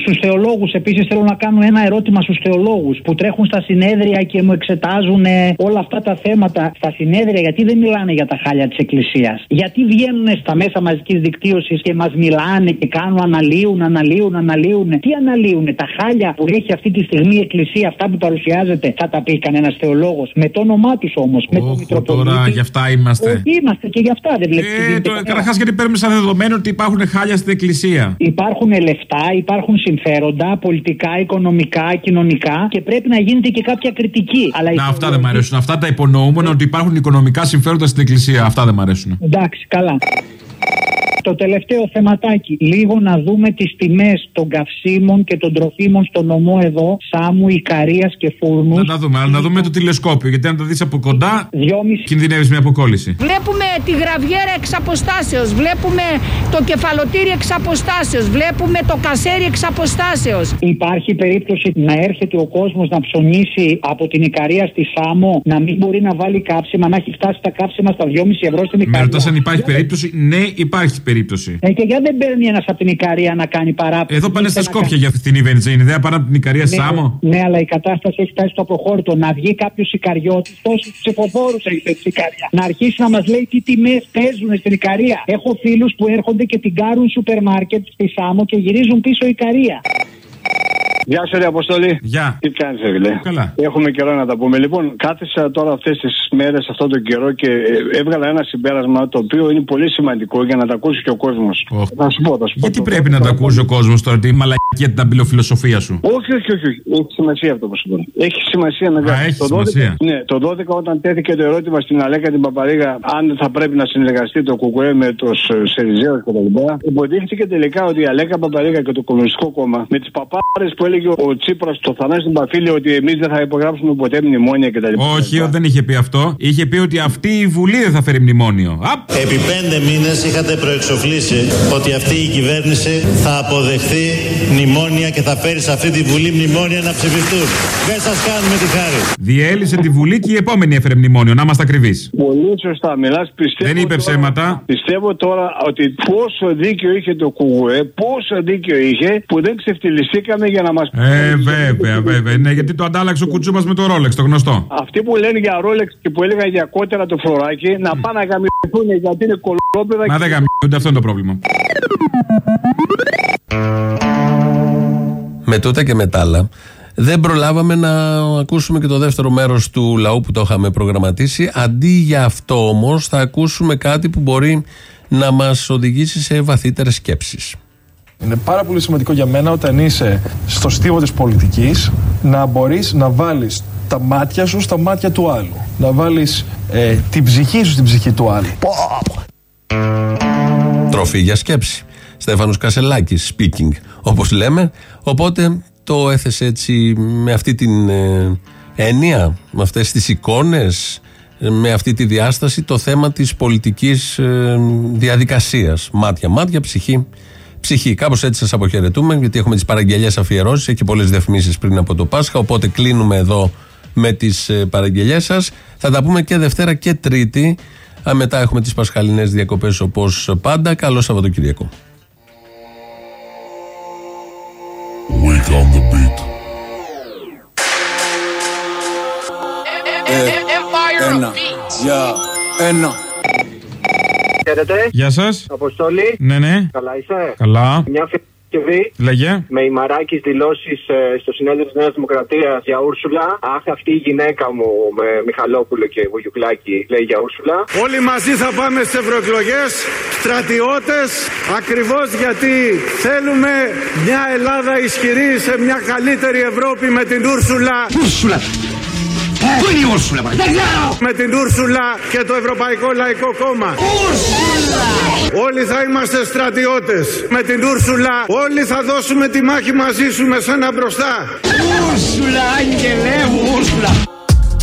Στους θεολόγους, επίσης, θέλω να κάνω ένα ερώτημα στους θεολόγους που τρέχουν στα συνέδρια και μου εξετάζουν ε, όλα αυτά τα θέματα. Στα συνέδρια, γιατί δεν μιλάνε για τα χάλια της Εκκλησίας; Γιατί βγαίνουν στα μέσα μαζικής δικτύωσης και μας μιλάνε και κάνουν, αναλύουν, αναλύουν, αναλύουν; Τι αναλύουν, τα χάλια που έχει αυτή τη στιγμή η Εκκλησία, αυτά που παρουσιάζεται, θα τα πει κανένας θεολόγος; Με το όνομά του όμως. Με το Μητροπολίτη; Τώρα γι' αυτά είμαστε. Όχι, είμαστε και γι' αυτά δεν βλέπεις. Ε, το, Καταρχάς, γιατί παίρνουμε σαν δεδομένο ότι υπάρχουν χάλια στην Εκκλησία; Υπάρχουν λεφτά, υπάρχουν συμφέροντα, πολιτικά, οικονομικά, κοινωνικά και πρέπει να γίνεται και κάποια κριτική. Αλλά η Να, αυτά δεν θεολογία- μ' αρέσουν. Αυτά τα υπονοούμενα ότι υπάρχουν οικονομικά συμφέροντα στην Εκκλησία. Αυτά δεν μ' αρέσουν. Εντάξει, καλά. Το τελευταίο θεματάκι. Λίγο να δούμε τις τιμές των καυσίμων και των τροφίμων στο νομό εδώ, Σάμου, Ικαρίας και Φούρνους. Να τα δούμε, αλλά να δούμε το τηλεσκόπιο. Γιατί αν τα δεις από κοντά, κινδυνεύεις μια αποκόλληση. Βλέπουμε τη γραβιέρα εξ αποστάσεως, βλέπουμε το κεφαλοτήρι εξ αποστάσεως, βλέπουμε το κασέρι εξ αποστάσεως. Υπάρχει περίπτωση να έρχεται ο κόσμος να ψωνίσει από την Ικαρία στη Σάμο, να μην μπορεί να βάλει κάψιμα, να έχει φτάσει τα κάψιμα στα 2,5 ευρώ στην Με Ικαρία. ρωτάς αν υπάρχει περίπτωση. Ναι, υπάρχει περίπτωση. Ε, και γιατί δεν παίρνει ένας από την Ικαρία να κάνει παράπονο. Εδώ πάνε στα Είτε να Σκόπια κάνει- για αυτή την βενζίνη. Δεν πάνε από την Ικαρία Ναι, Σάμο. Ναι, αλλά η κατάσταση έχει φτάσει στο αποχώρητο. Να βγει κάποιος Ικαριώτης, τόσου ψηφοφόρους έχεις θέσει η Ικαρία. Να αρχίσει να μας λέει τι τιμές παίζουν στην Ικαρία. Έχω φίλους που έρχονται και την κάρουν σούπερ μάρκετ στη Σάμο και γυρίζουν πίσω η Ικαρία. Γεια σου, ρε Αποστολή. Γεια. Τι κάνεις, φίλε; Καλά. Έχουμε καιρό να τα πούμε. Λοιπόν, κάθισα τώρα αυτές τις μέρες, αυτόν τον καιρό και ε, έβγαλα ένα συμπέρασμα το οποίο είναι πολύ σημαντικό για να τα ακούσει και ο κόσμος. Θα σου πω, θα σου πω. Γιατί πρέπει να τα ακούσει ο κόσμος τώρα, τη μαλακία την αμπιλοφιλοσοφία σου; Όχι, όχι, όχι, όχι. Έχει σημασία αυτό που σου πω. Έχει σημασία να Α, έχει το 12, σημασία. Ναι, το 12 όταν τέθηκε το ερώτημα στην Αλέκα την Παπαρίγα αν θα πρέπει να συνεργαστεί το ΚΚΕ με τους Σεριζέους κτλ. Υποτίχθηκε τελικά ότι η Αλέκα Παπαρίγα και το Κομμουνιστικό Κόμμα με τις παπάρες που έλεγε ο Τσίπρας στο Θανάσι Μπαφίλη ότι εμείς δεν θα υπογράψουμε ποτέ μνημόνια κτλ. Όχι, δεν είχε πει αυτό. Είχε πει ότι αυτή η Βουλή δεν θα φέρει μνημόνιο. Απ! Επί πέντε μήνες είχατε προεξοφλήσει ότι αυτή η κυβέρνηση θα αποδεχθεί μνημόνια και θα φέρει σε αυτή τη Βουλή μνημόνια να ψηφιστούν. Δεν σας κάνουμε τη χάρη. Διέλυσε τη Βουλή και η επόμενη έφερε μνημόνιο. Να είμαστε ακριβείς. Πολύ σωστά, μιλάς. Πιστεύω. Δεν είπε τώρα- ψέματα. Πιστεύω τώρα ότι πόσο δίκιο είχε το ΚΚΕ, πόσο δίκιο είχε που δεν ξεφτυλιστήκαμε για να μας. Ε, βέβαια, βέβαια. Ναι, γιατί το αντάλλαξε ο κουτσούμπα με το ρόλεξ, το γνωστό. Αυτοί που λένε για ρόλεξ και που έλεγαν για κότερα το φλωράκι να πάνε να γαμηθούν γιατί είναι κολόπεδα. Μα δεν γαμιούνται, αυτό είναι το πρόβλημα. Με τούτα και με τα άλλα. Δεν προλάβαμε να ακούσουμε και το δεύτερο μέρος του λαού που το είχαμε προγραμματίσει. Αντί για αυτό όμως θα ακούσουμε κάτι που μπορεί να μας οδηγήσει σε βαθύτερες σκέψεις. Είναι πάρα πολύ σημαντικό για μένα όταν είσαι στο στίβο της πολιτικής να μπορείς να βάλεις τα μάτια σου στα μάτια του άλλου. Να βάλεις ε, την ψυχή σου στην ψυχή του άλλου. Τροφή για σκέψη. Στέφανος Κασελάκης speaking, όπως λέμε. Οπότε το έθεσε έτσι με αυτή την ε, έννοια, με αυτές τις εικόνες, ε, με αυτή τη διάσταση το θέμα της πολιτικής ε, διαδικασίας. Μάτια, μάτια, ψυχή, ψυχή. Κάπως έτσι σας αποχαιρετούμε, γιατί έχουμε τις παραγγελίες αφιερώσεις, έχει πολλές διαφημίσεις πριν από το Πάσχα, οπότε κλείνουμε εδώ με τις ε, παραγγελίες σας. Θα τα πούμε και Δευτέρα και Τρίτη. Α, μετά έχουμε τις πασχαλινές διακοπές όπως πάντα. Καλό Σαββατοκύριακο. Wake on the beat. Ένα, για, ένα. Χαίρετε. Γεια σας. Αποστόλη. Ναι, ναι. Καλά είσαι; Καλά. Μια Παρασκευή. Λέγε. Με ημαράκι δηλώσεις στο συνέδριο της Νέας Δημοκρατίας για Ούρσουλα. Αχ, αυτή η γυναίκα μου με Μιχαλόπουλο και Βουγιουκλάκη λέει για Ούρσουλα. Όλοι μαζί θα πάμε στις ευρωεκλογές, στρατιώτες, ακριβώς γιατί θέλουμε μια Ελλάδα ισχυρή σε μια καλύτερη Ευρώπη με την Ούρσουλα. Ούρσουλα! Πού είναι η Ούρσουλα, Δεν ξέρω! Με την Ούρσουλα και το Ευρωπαϊκό Λαϊκό Κόμμα. Ούρσουλα! Όλοι θα είμαστε στρατιώτες. Με την Ούρσουλα όλοι θα δώσουμε τη μάχη μαζί σου με σένα μπροστά. Ούρσουλα, άγγελέ μου, Ούρσουλα!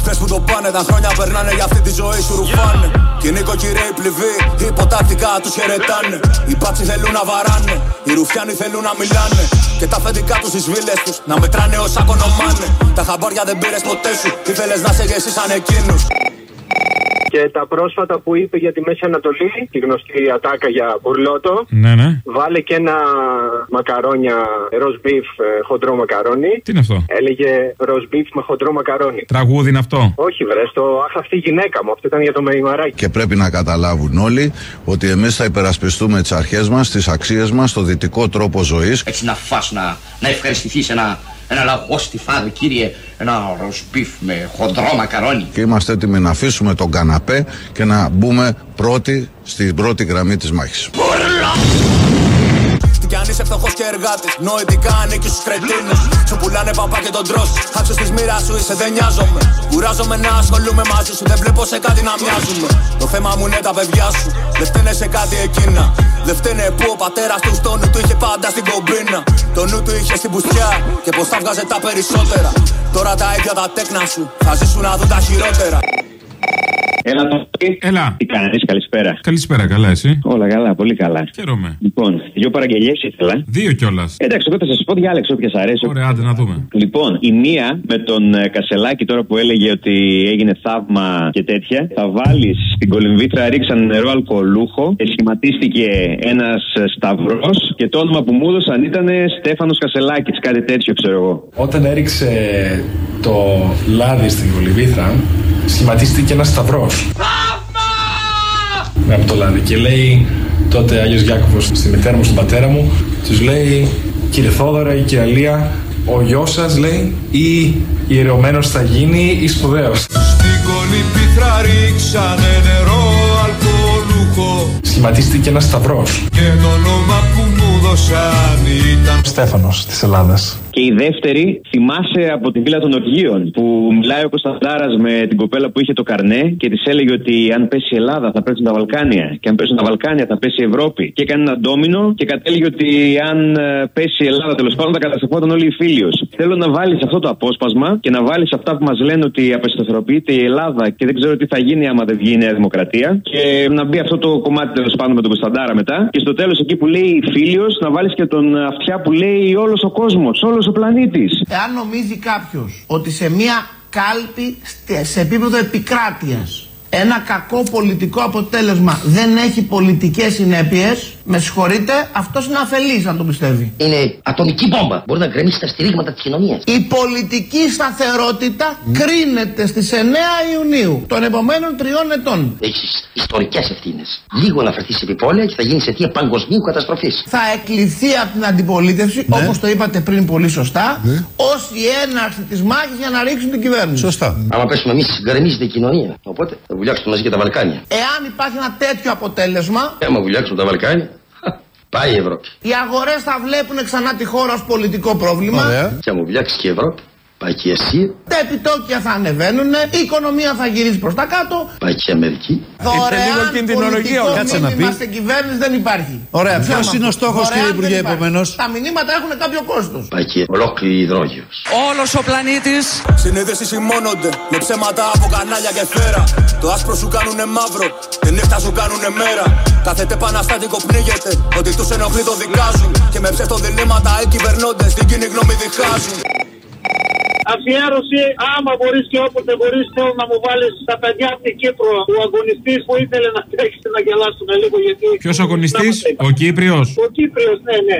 Πε που το πάνε, τα χρόνια περνάνε για αυτή τη ζωή σου ρουφάνε. Και οι νοικοκυρέοι πληβοί, υποτακτικά τους χαιρετάνε. Οι μπάτσοι θέλουν να βαράνε, οι ρουφιάνοι θέλουν να μιλάνε. Και τα αφεντικά τους στις βίλες τους να μετράνε όσα κονομάνε. Τα χαμπάρια δεν πήρες ποτέ σου, ήθελε να σε γεσεί σαν εκείνους. Και τα πρόσφατα που είπε για τη Μέση Ανατολή, τη γνωστή ατάκα για μπουρλότο. Ναι, ναι. Βάλε και ένα μακαρόνια ροζ μπιφ ε, χοντρό μακαρόνι. Τι είναι αυτό; Έλεγε ροζ μπιφ με χοντρό μακαρόνι. Τραγούδι είναι αυτό; Όχι, βρε, το αχ, αυτή η γυναίκα μου. Αυτό ήταν για το μεϊμαράκι. Και πρέπει να καταλάβουν όλοι ότι εμείς θα υπερασπιστούμε τις αρχές μας, τις αξίες μας, το δυτικό τρόπο ζωής. Έτσι να φας, να, να ευχαριστηθείς ένα, ένα λαγό στιφάδι, κύριε, ένα ροσπίφ με χοντρό μακαρόνι. Και είμαστε έτοιμοι να αφήσουμε τον καναπέ και να μπούμε πρώτοι στην πρώτη γραμμή της μάχης. Κι αν είσαι φτωχός και εργάτης, νοητικά ανήκεις στους κρετίνους. Σου πουλάνε παπά και τον τρως Άξιο τη μοίρας σου είσαι, δεν νοιάζομαι. Κουράζομαι να ασχολούμαι μαζί σου, δεν βλέπω σε κάτι να μοιάζουμε. Το θέμα μου είναι τα παιδιά σου, δεν φταίνε σε κάτι εκείνα. Δεν φταίνε που ο πατέρας του στο νου του είχε πάντα στην κομπίνα. Το νου του είχε στην πουστιά και πως θα βγάζε τα περισσότερα. Τώρα τα ίδια τα τέκνα σου θα ζήσουν να δουν τα χειρότερα. Έλα, το... Έλα. Τι κάνεις, καλησπέρα. Καλησπέρα, καλά, εσύ; Όλα καλά, πολύ καλά. Χαίρομαι. Λοιπόν, δύο παραγγελίες ήθελα. Δύο κιόλας. Εντάξει, εγώ θα σας πω διάλεξε όποια σα αρέσει. Ωραία, άντε να δούμε. Λοιπόν, η μία με τον ε, Κασελάκη τώρα που έλεγε ότι έγινε θαύμα και τέτοια. Θα βάλεις στην κολυμβήθρα ρίξαν νερό αλκοολούχο και σχηματίστηκε ένας σταυρός και το όνομα που μου έδωσαν ήταν Στέφανος Κασελάκης. Κάτι τέτοιο ξέρω εγώ. Όταν έριξε το λάδι στην κολυβήθρα, σχηματίστηκε ένας σταυρός. Από το λάδι. Και λέει τότε Άγιος Γιάκωβος στη μητέρα μου, στον πατέρα μου, τους λέει κύριε Θόδωρα ή κύριε Αλία, ο γιος σας λέει ή ιερωμένος θα γίνει ή σπουδαίος. Στην κολυμπήθρα ρίξανε νερό αλκοολούχο Σχηματίστηκε ένας σταυρός. Και το όνομα που μου δώσαν ήταν Στέφανος της Ελλάδας. Και η δεύτερη θυμάσαι από τη Βίλα των Οργείων που μιλάει ο Κωνσταντάρας με την κοπέλα που είχε το καρνέ και της έλεγε ότι αν πέσει η Ελλάδα θα πέσουν τα Βαλκάνια. Και αν πέσουν τα Βαλκάνια θα πέσει η Ευρώπη. Και έκανε ένα ντόμινο και κατέληγε ότι αν ε, πέσει η Ελλάδα τέλος πάντων θα καταστρεφόταν όλη η φίλιος. Θέλω να βάλεις αυτό το απόσπασμα και να βάλεις αυτά που μας λένε ότι απεσταθεροποιείται η Ελλάδα και δεν ξέρω τι θα γίνει άμα δεν βγει η Νέα Δημοκρατία. Και να μπει αυτό το κομμάτι τέλος πάντων με τον Κωνσταντάρα μετά. Και στο τέλος εκεί που λέει φίλιος να βάλεις και τον αυτιά που λέει όλος ο κόσμος, όλος ο πλανήτης. Εάν νομίζει κάποιος ότι σε μία κάλπη στε- σε επίπεδο επικράτειας ένα κακό πολιτικό αποτέλεσμα δεν έχει πολιτικές συνέπειες, με συγχωρείτε, αυτός είναι αφελής αν το πιστεύει. Είναι ατομική μπόμπα. Μπορεί να γκρεμίσει τα στηρίγματα της κοινωνίας. Η πολιτική σταθερότητα κρίνεται στις 9 Ιουνίου των επομένων τριών ετών. Έχεις ιστορικές ευθύνες. Λίγο να φερθείς επιπόλαια και θα γίνεις αιτία παγκοσμίου καταστροφής. Θα εκλειθεί από την αντιπολίτευση, όπως το είπατε πριν πολύ σωστά, ως η έναρξη της μάχης για να ρίξουν την κυβέρνηση. Σωστά. Άμα πέσουμε εμείς, γκρεμίζεται η κοινωνία. Οπότε θα βουλιάξουμε μαζί και τα Βαλκάνια. Εάν υπάρχει ένα τέτοιο αποτέλεσμα, Ε, άμα βουλιάξουμε τα Βαλκάνια, χα, πάει η Ευρώπη. οι αγορές θα βλέπουν ξανά τη χώρα ως πολιτικό πρόβλημα. Και άμα βουλιάξει και η Ευρώπη, πάει και η Ασία, Τα επιτόκια θα ανεβαίνουν, η οικονομία θα γυρίσει προς τα κάτω. πάει και η Αμερική. Δωρεάν κινδυνολογία, πολιτικό κάτσε να μήνυμα πει. στην κυβέρνηση δεν υπάρχει. Ωραία, Ψέμα ποιος αυτό. είναι ο στόχος, Δωρεάν κύριε Υπουργέ, δεν υπάρχει. επομένως; Τα μηνύματα έχουν κάποιο κόστος. Πάει και ολόκληρη υδρόγειος. Όλος ο πλανήτης Συνείδηση σημώνονται με ψέματα από κανάλια και φέρα. Το άσπρο σου κάνουνε μαύρο, τη νύχτα σου κάνουνε μέρα. Κάθε επαναστάτικο πνίγεται, ότι τους ενοχλεί το δικάζουν. Και με ψευτοδιλήμματα οι κυβερνώντε την κοινή γνώμη διχάζουν. Αφιέρωση, άμα μπορείς και όποτε μπορείς, θέλω να μου βάλεις τα παιδιά από την Κύπρο. Ο αγωνιστής που ήθελε να τρέξει να γελάσουμε λίγο γιατί. Ποιος αγωνιστής, ο Κύπριος. Ο Κύπριος, ναι, ναι.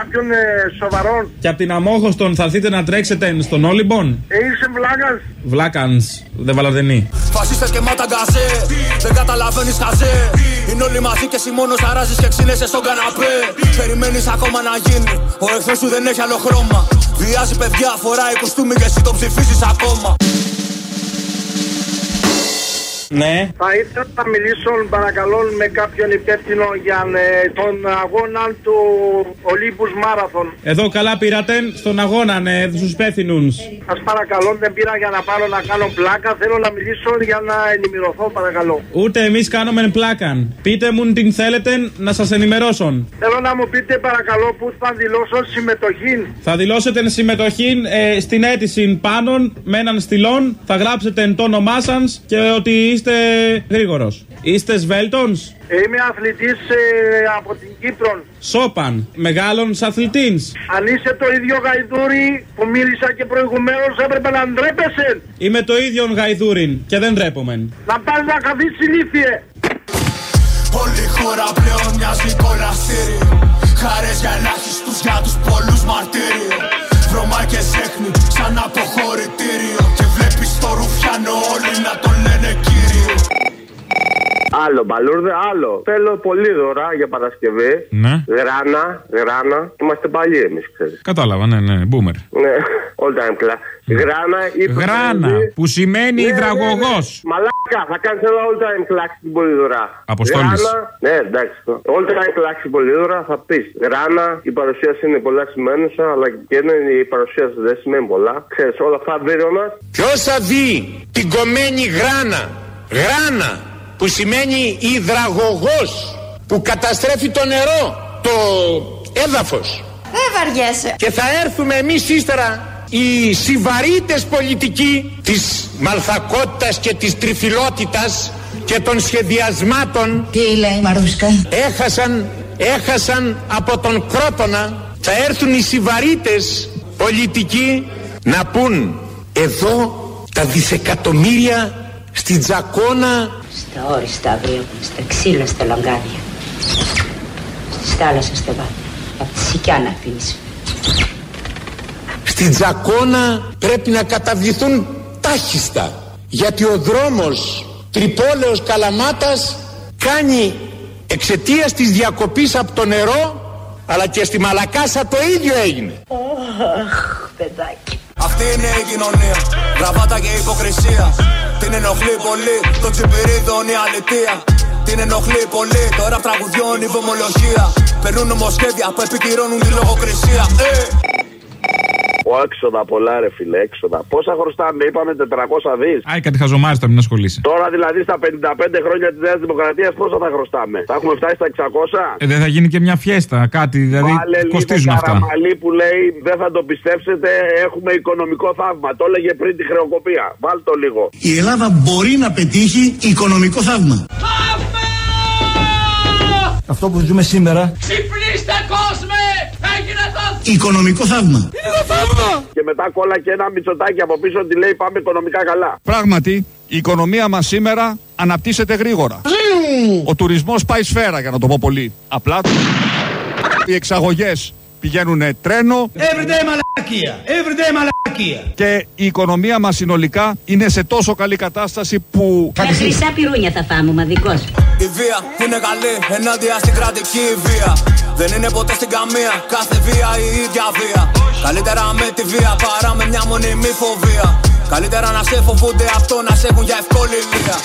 κάποιον ε, σοβαρό. και από την Αμόχωστον θα έρθετε να τρέξετε στον Όλυμπον; Ε, είσαι βλάκας. Βλάκανς, δεν βαλαδενή. Φασίστες και μάτα γκαζέ, δεν καταλαβαίνεις χαζέ. Είναι όλοι μαζί και εσύ μόνος αράζεις και ξύνεσαι στον καναπέ. Περιμένεις ακόμα να γίνει. Ο εχθρός σου δεν έχει άλλο χρώμα. Βιάζει παιδιά, φοράει κουστούμι και εσύ το ψηφίζεις ακόμα. Ναι. Θα ήθελα να μιλήσω παρακαλώ με κάποιον υπεύθυνο για ε, τον αγώνα του Olympus Marathon. Εδώ καλά πήρατε στον αγώνα, ναι, στους υπεύθυνους. Σας παρακαλώ, δεν πήρα για να πάρω να κάνω πλάκα. Θέλω να μιλήσω για να ενημερωθώ, παρακαλώ. Ούτε εμείς κάνουμε πλάκαν. Πείτε μου την θέλετε να σας ενημερώσω. Θέλω να μου πείτε, παρακαλώ, πού θα δηλώσω συμμετοχή. Θα δηλώσετε συμμετοχή ε, στην αίτηση πάνω με έναν στυλόν. Θα γράψετε το όνομά σας και ότι είστε γρήγορος. Είστε σβέλτονς; Είμαι αθλητής από την Κύπρο. Σόπαν. Μεγάλων αθλητή. Αν είσαι το ίδιο γαϊδούρι που μίλησα και προηγουμένως, έπρεπε να ντρέπεσαι. Είμαι το ίδιο γαϊδούριν και δεν ντρέπομαι. Να πας να καθίσει ηλίθιε. Όλη η χώρα πλέον μοιάζει κολαστήριο. Χάρες για ελάχιστους για τους πολλούς μαρτύριο. Βρωμά και ζέχνη σαν αποχωρητήριο. Και βλέπεις το ρουφιάνο όλοι να τον λένε κύριο. Άλλο μπαλούρδε, άλλο. Θέλω πολύ δώρα για Παρασκευή. Ναι. Γράνα, γράνα. Είμαστε παλιοί εμείς, ξέρεις. Κατάλαβα, ναι, ναι, boomer. Ναι, all time class. Γράνα ή Γράνα, που σημαίνει υδραγωγός. Μαλάκα, θα κάνεις ένα all time class την πολυδωρά. Αποστόλης. Γράνα, ναι, εντάξει. All time class την πολυδωρά θα πεις. Γράνα, η παρουσίαση είναι πολλά σημαίνουσα, αλλά και είναι η παρουσίαση δεν σημαίνει πολλά. Ξέρεις όλα αυτά βίρονα. Ποιος θα δει την κομμένη γράνα, γράνα που σημαίνει υδραγωγός που καταστρέφει το νερό, το έδαφος. Δεν βαριέσαι. Και θα έρθουμε εμείς ύστερα οι συβαρίτες πολιτικοί της μαλθακότητας και της τριφυλότητας και των σχεδιασμάτων Τι λέει Μαρούσκα; έχασαν, έχασαν από τον Κρότονα θα έρθουν οι συβαρίτες πολιτικοί να πούν εδώ τα δισεκατομμύρια στη Τζακώνα Στα όριστα αύριο, στα ξύλα, στα λαγκάδια. Στη θάλασσα, στα βάθη. Απ' τη σικιά να αφήνεις. Στη Τζακώνα πρέπει να καταβληθούν τάχιστα γιατί ο δρόμος Τρυπόλεως Καλαμάτας κάνει εξαιτίας της διακοπής από το νερό αλλά και στη Μαλακάσα το ίδιο έγινε. Αχ, παιδάκι. Αυτή είναι η κοινωνία. Γραβάτα και υποκρισία. Την ενοχλεί πολύ. Το τσιπηρίδων η αλητεία. Την ενοχλεί πολύ. Το ραπ τραγουδιών η βομολογία. Περνούν νομοσχέδια που επικυρώνουν τη λογοκρισία. Ε! Ο έξοδα πολλά, ρε φιλέ, έξοδα. Πόσα χρωστάμε, είπαμε 400 δις. Άι, κάτι χαζομάριστα, μην ασχολείσαι. Τώρα δηλαδή στα 55 χρόνια της Νέας Δημοκρατίας πόσα θα χρωστάμε; Θα έχουμε φτάσει στα 600. Ε, δεν θα γίνει και μια φιέστα, κάτι, δηλαδή Βάλε κοστίζουν λίγο αυτά. Καραμαλή που λέει δεν θα το πιστέψετε, έχουμε οικονομικό θαύμα. Το έλεγε πριν τη χρεοκοπία. Βάλτε το λίγο. Η Ελλάδα μπορεί να πετύχει οικονομικό θαύμα. Αυτό που ζούμε σήμερα, Ξυπνήστε κόσμε! Έγινε το οικονομικό θαύμα. Και μετά κόλλα και ένα μυτσοτάκι από πίσω ότι λέει πάμε οικονομικά καλά. Πράγματι, η οικονομία μας σήμερα αναπτύσσεται γρήγορα. Ο τουρισμός πάει σφαίρα, για να το πω πολύ απλά. Οι εξαγωγές πηγαίνουν τρένο Everyday μαλακία. Everyday μαλακία. και η οικονομία μας συνολικά είναι σε τόσο καλή κατάσταση που... Τα χρυσά πυρούνια θα φάμε, μαδικός. Η βία είναι καλή ενάντια στην κρατική βία. Δεν είναι ποτέ στην καμία. Κάθε βία η ίδια βία. Καλύτερα με τη βία παρά με μια μονιμή φοβία. Καλύτερα να σε φοβούνται αυτό να σε έχουν για εύκολη λία.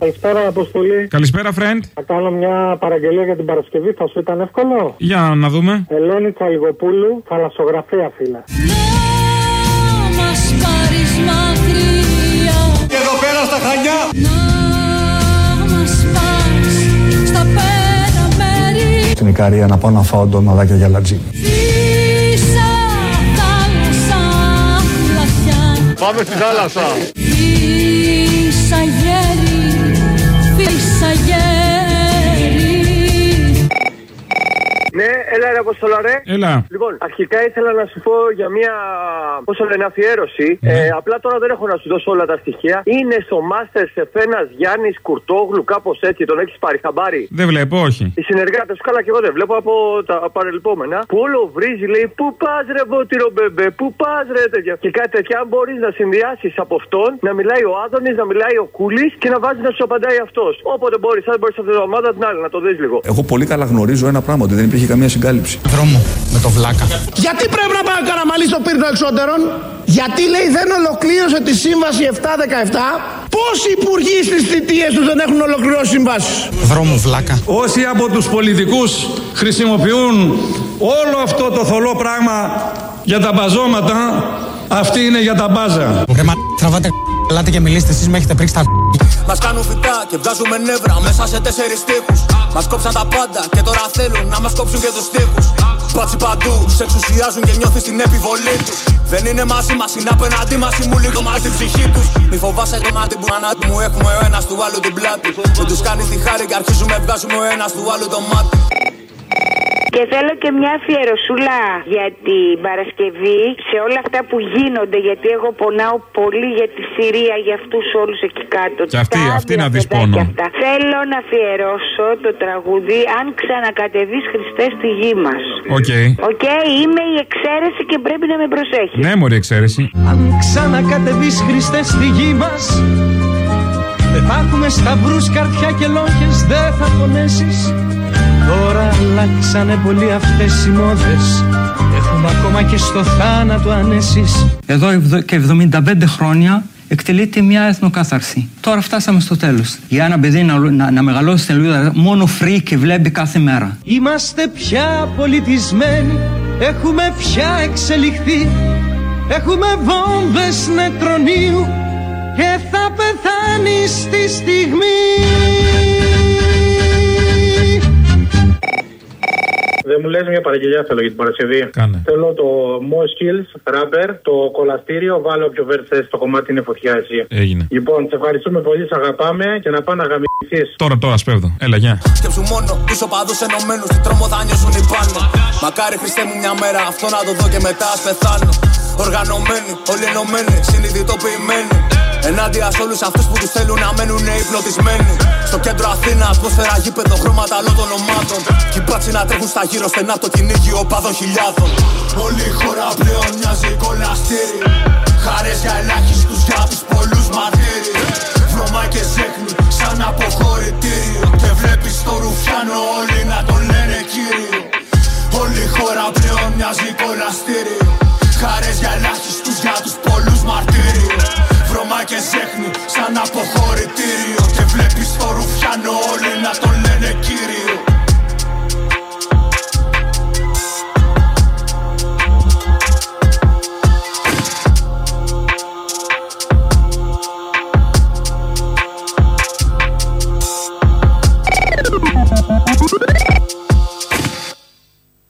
Καλησπέρα, Αποστολή. Καλησπέρα, friend. Θα κάνω μια παραγγελία για την Παρασκευή, θα σου ήταν εύκολο; Για να δούμε. Ελένη Τσαλιγοπούλου, θαλασσογραφία, φίλα. μας πάρεις μακριά Και εδώ πέρα στα Χανιά. Να μας πας στα πέρα μέρη Στην Ικαρία να πάω να φάω ντοναδάκια για λατζί. Φύσα θάλασσα πλατιά Πάμε στη θάλασσα. Έλα ρε Αποστολά ρε. Έλα. Λοιπόν, αρχικά ήθελα να σου πω για μια, πόσο λένε, αφιέρωση. Ναι. Ε, απλά τώρα δεν έχω να σου δώσω όλα τα στοιχεία. Είναι στο Master σε Φένα Γιάννης Κουρτόγλου, κάπως έτσι, τον έχεις πάρει χαμπάρι. Δεν βλέπω, όχι. Οι συνεργάτες σου, καλά και εγώ δεν βλέπω από τα παρελπόμενα. Που όλο βρίζει, λέει, Πού πας ρε βότυρο μπεμπέ, πού πας ρε τέτοια. Και κάτι τέτοια, αν μπορείς να συνδυάσεις από αυτόν, να μιλάει ο Άδωνης, να μιλάει ο Κούλης και να βάζεις να σου απαντάει αυτός. Όποτε μπορείς, αν μπορείς αυτή την εβδομάδα την άλλη να το δεις λίγο. Εγώ πολύ καλά γνωρίζω ένα πράγμα, ότι δεν υπήρχε καμία συγκάλυψη. Δρόμο με το βλάκα. Γιατί πρέπει να πάει ο Καραμαλή στο πύρινο εξώτερων, γιατί λέει δεν ολοκλήρωσε τη σύμβαση 7-17. Πόσοι υπουργοί στις θητείες τους δεν έχουν ολοκληρώσει συμβάσεις; Δρόμο βλάκα. Όσοι από τους πολιτικούς χρησιμοποιούν όλο αυτό το θολό πράγμα για τα μπαζώματα, αυτή είναι για τα μπάζα. Ρε μα τραβάτε Ελάτε και μιλήστε εσείς με έχετε πρίξει τα Μας κάνουν φυτά και βγάζουμε νεύρα μέσα σε τέσσερις τείχου. Μας κόψαν τα πάντα και τώρα θέλουν να μας κόψουν και τους τείχου. Μπάτσι παντού, σε εξουσιάζουν και νιώθεις την επιβολή τους. Δεν είναι μαζί μας, είναι απέναντί μας ή μου λίγο μαζί την ψυχή τους. Μη φοβάσαι το μάτι που ανάτι μου έχουμε ο ένας του άλλου την πλάτη. Δεν τους κάνεις τη χάρη και αρχίζουμε βγάζουμε ο ένας του άλλου το μάτι. Και θέλω και μια αφιερωσούλα για την Παρασκευή σε όλα αυτά που γίνονται. Γιατί εγώ πονάω πολύ για τη Συρία, για αυτούς όλους εκεί κάτω. Και αυτή, Τα αυτή άδεια να δεις παιδάκια πόνο. αυτά. Θέλω να αφιερώσω το τραγούδι Αν ξανακατεβείς Χριστέ στη γη μας. Οκ. Οκ, είμαι η εξαίρεση και πρέπει να με προσέχεις. Ναι, μωρή εξαίρεση. Αν ξανακατεβείς Χριστέ στη γη μας Δεν θα έχουμε σταυρούς, καρφιά και λόγχες Δεν θα πονέσεις Τώρα αλλάξανε πολύ αυτές οι μόδες Έχουμε ακόμα και στο θάνατο ανέσεις Εδώ ευδο- και 75 χρόνια εκτελείται μια εθνοκάθαρση. Τώρα φτάσαμε στο τέλος. Για ένα παιδί να, να, να μεγαλώσει στην Ελβίδα μόνο free και βλέπει κάθε μέρα. Είμαστε πια πολιτισμένοι Έχουμε πια εξελιχθεί Έχουμε βόμβες νετρονίου Και θα πεθάνει στη στιγμή μου λες μια παραγγελιά θέλω για την Παρασκευή. Κάνε. Θέλω το Mo Skills Rapper, το κολαστήριο. Βάλω όποιο βέρ θες, το κομμάτι είναι φωτιά εσύ. Έγινε. Λοιπόν, σε ευχαριστούμε πολύ, σε αγαπάμε και να πάνε να γαμηθείς. Τώρα, τώρα, σπέβδω. Έλα, γεια. Σκέψου μόνο πίσω παδού ενωμένου. Τι τρόμο θα νιώσουν οι πάνω. Μακάρι Χριστέ μου μια μέρα αυτό να το δω και μετά ας πεθάνω. Οργανωμένοι, όλοι ενωμένοι, συνειδητοποιημένοι. Ενάντια σε όλους αυτούς που τους θέλουν να μένουν υπνοτισμένοι. Στο κέντρο Αθήνα, ατμόσφαιρα γήπεδο, χρώματα όλων των ομάδων. Κι οι μπάτσοι να τρέχουν στα γύρω στενά από το κυνήγι οπαδών χιλιάδων. Όλη η χώρα πλέον μοιάζει κολαστήρι. Χάρε για ελάχιστους για του πολλούς μαρτύρι. Βρωμά και ζέχνη σαν αποχωρητήριο. Και βλέπεις το ρουφιάνο όλοι να τον λένε κύριο. Όλη η χώρα πλέον μοιάζει κολαστήριο. Χάρες για ελάχιστους για τους πολλούς μαρτύριο βρωμά και ζέχνει σαν αποχωρητήριο. Και βλέπεις το ρουφιάνο όλοι να τον λένε κύριο.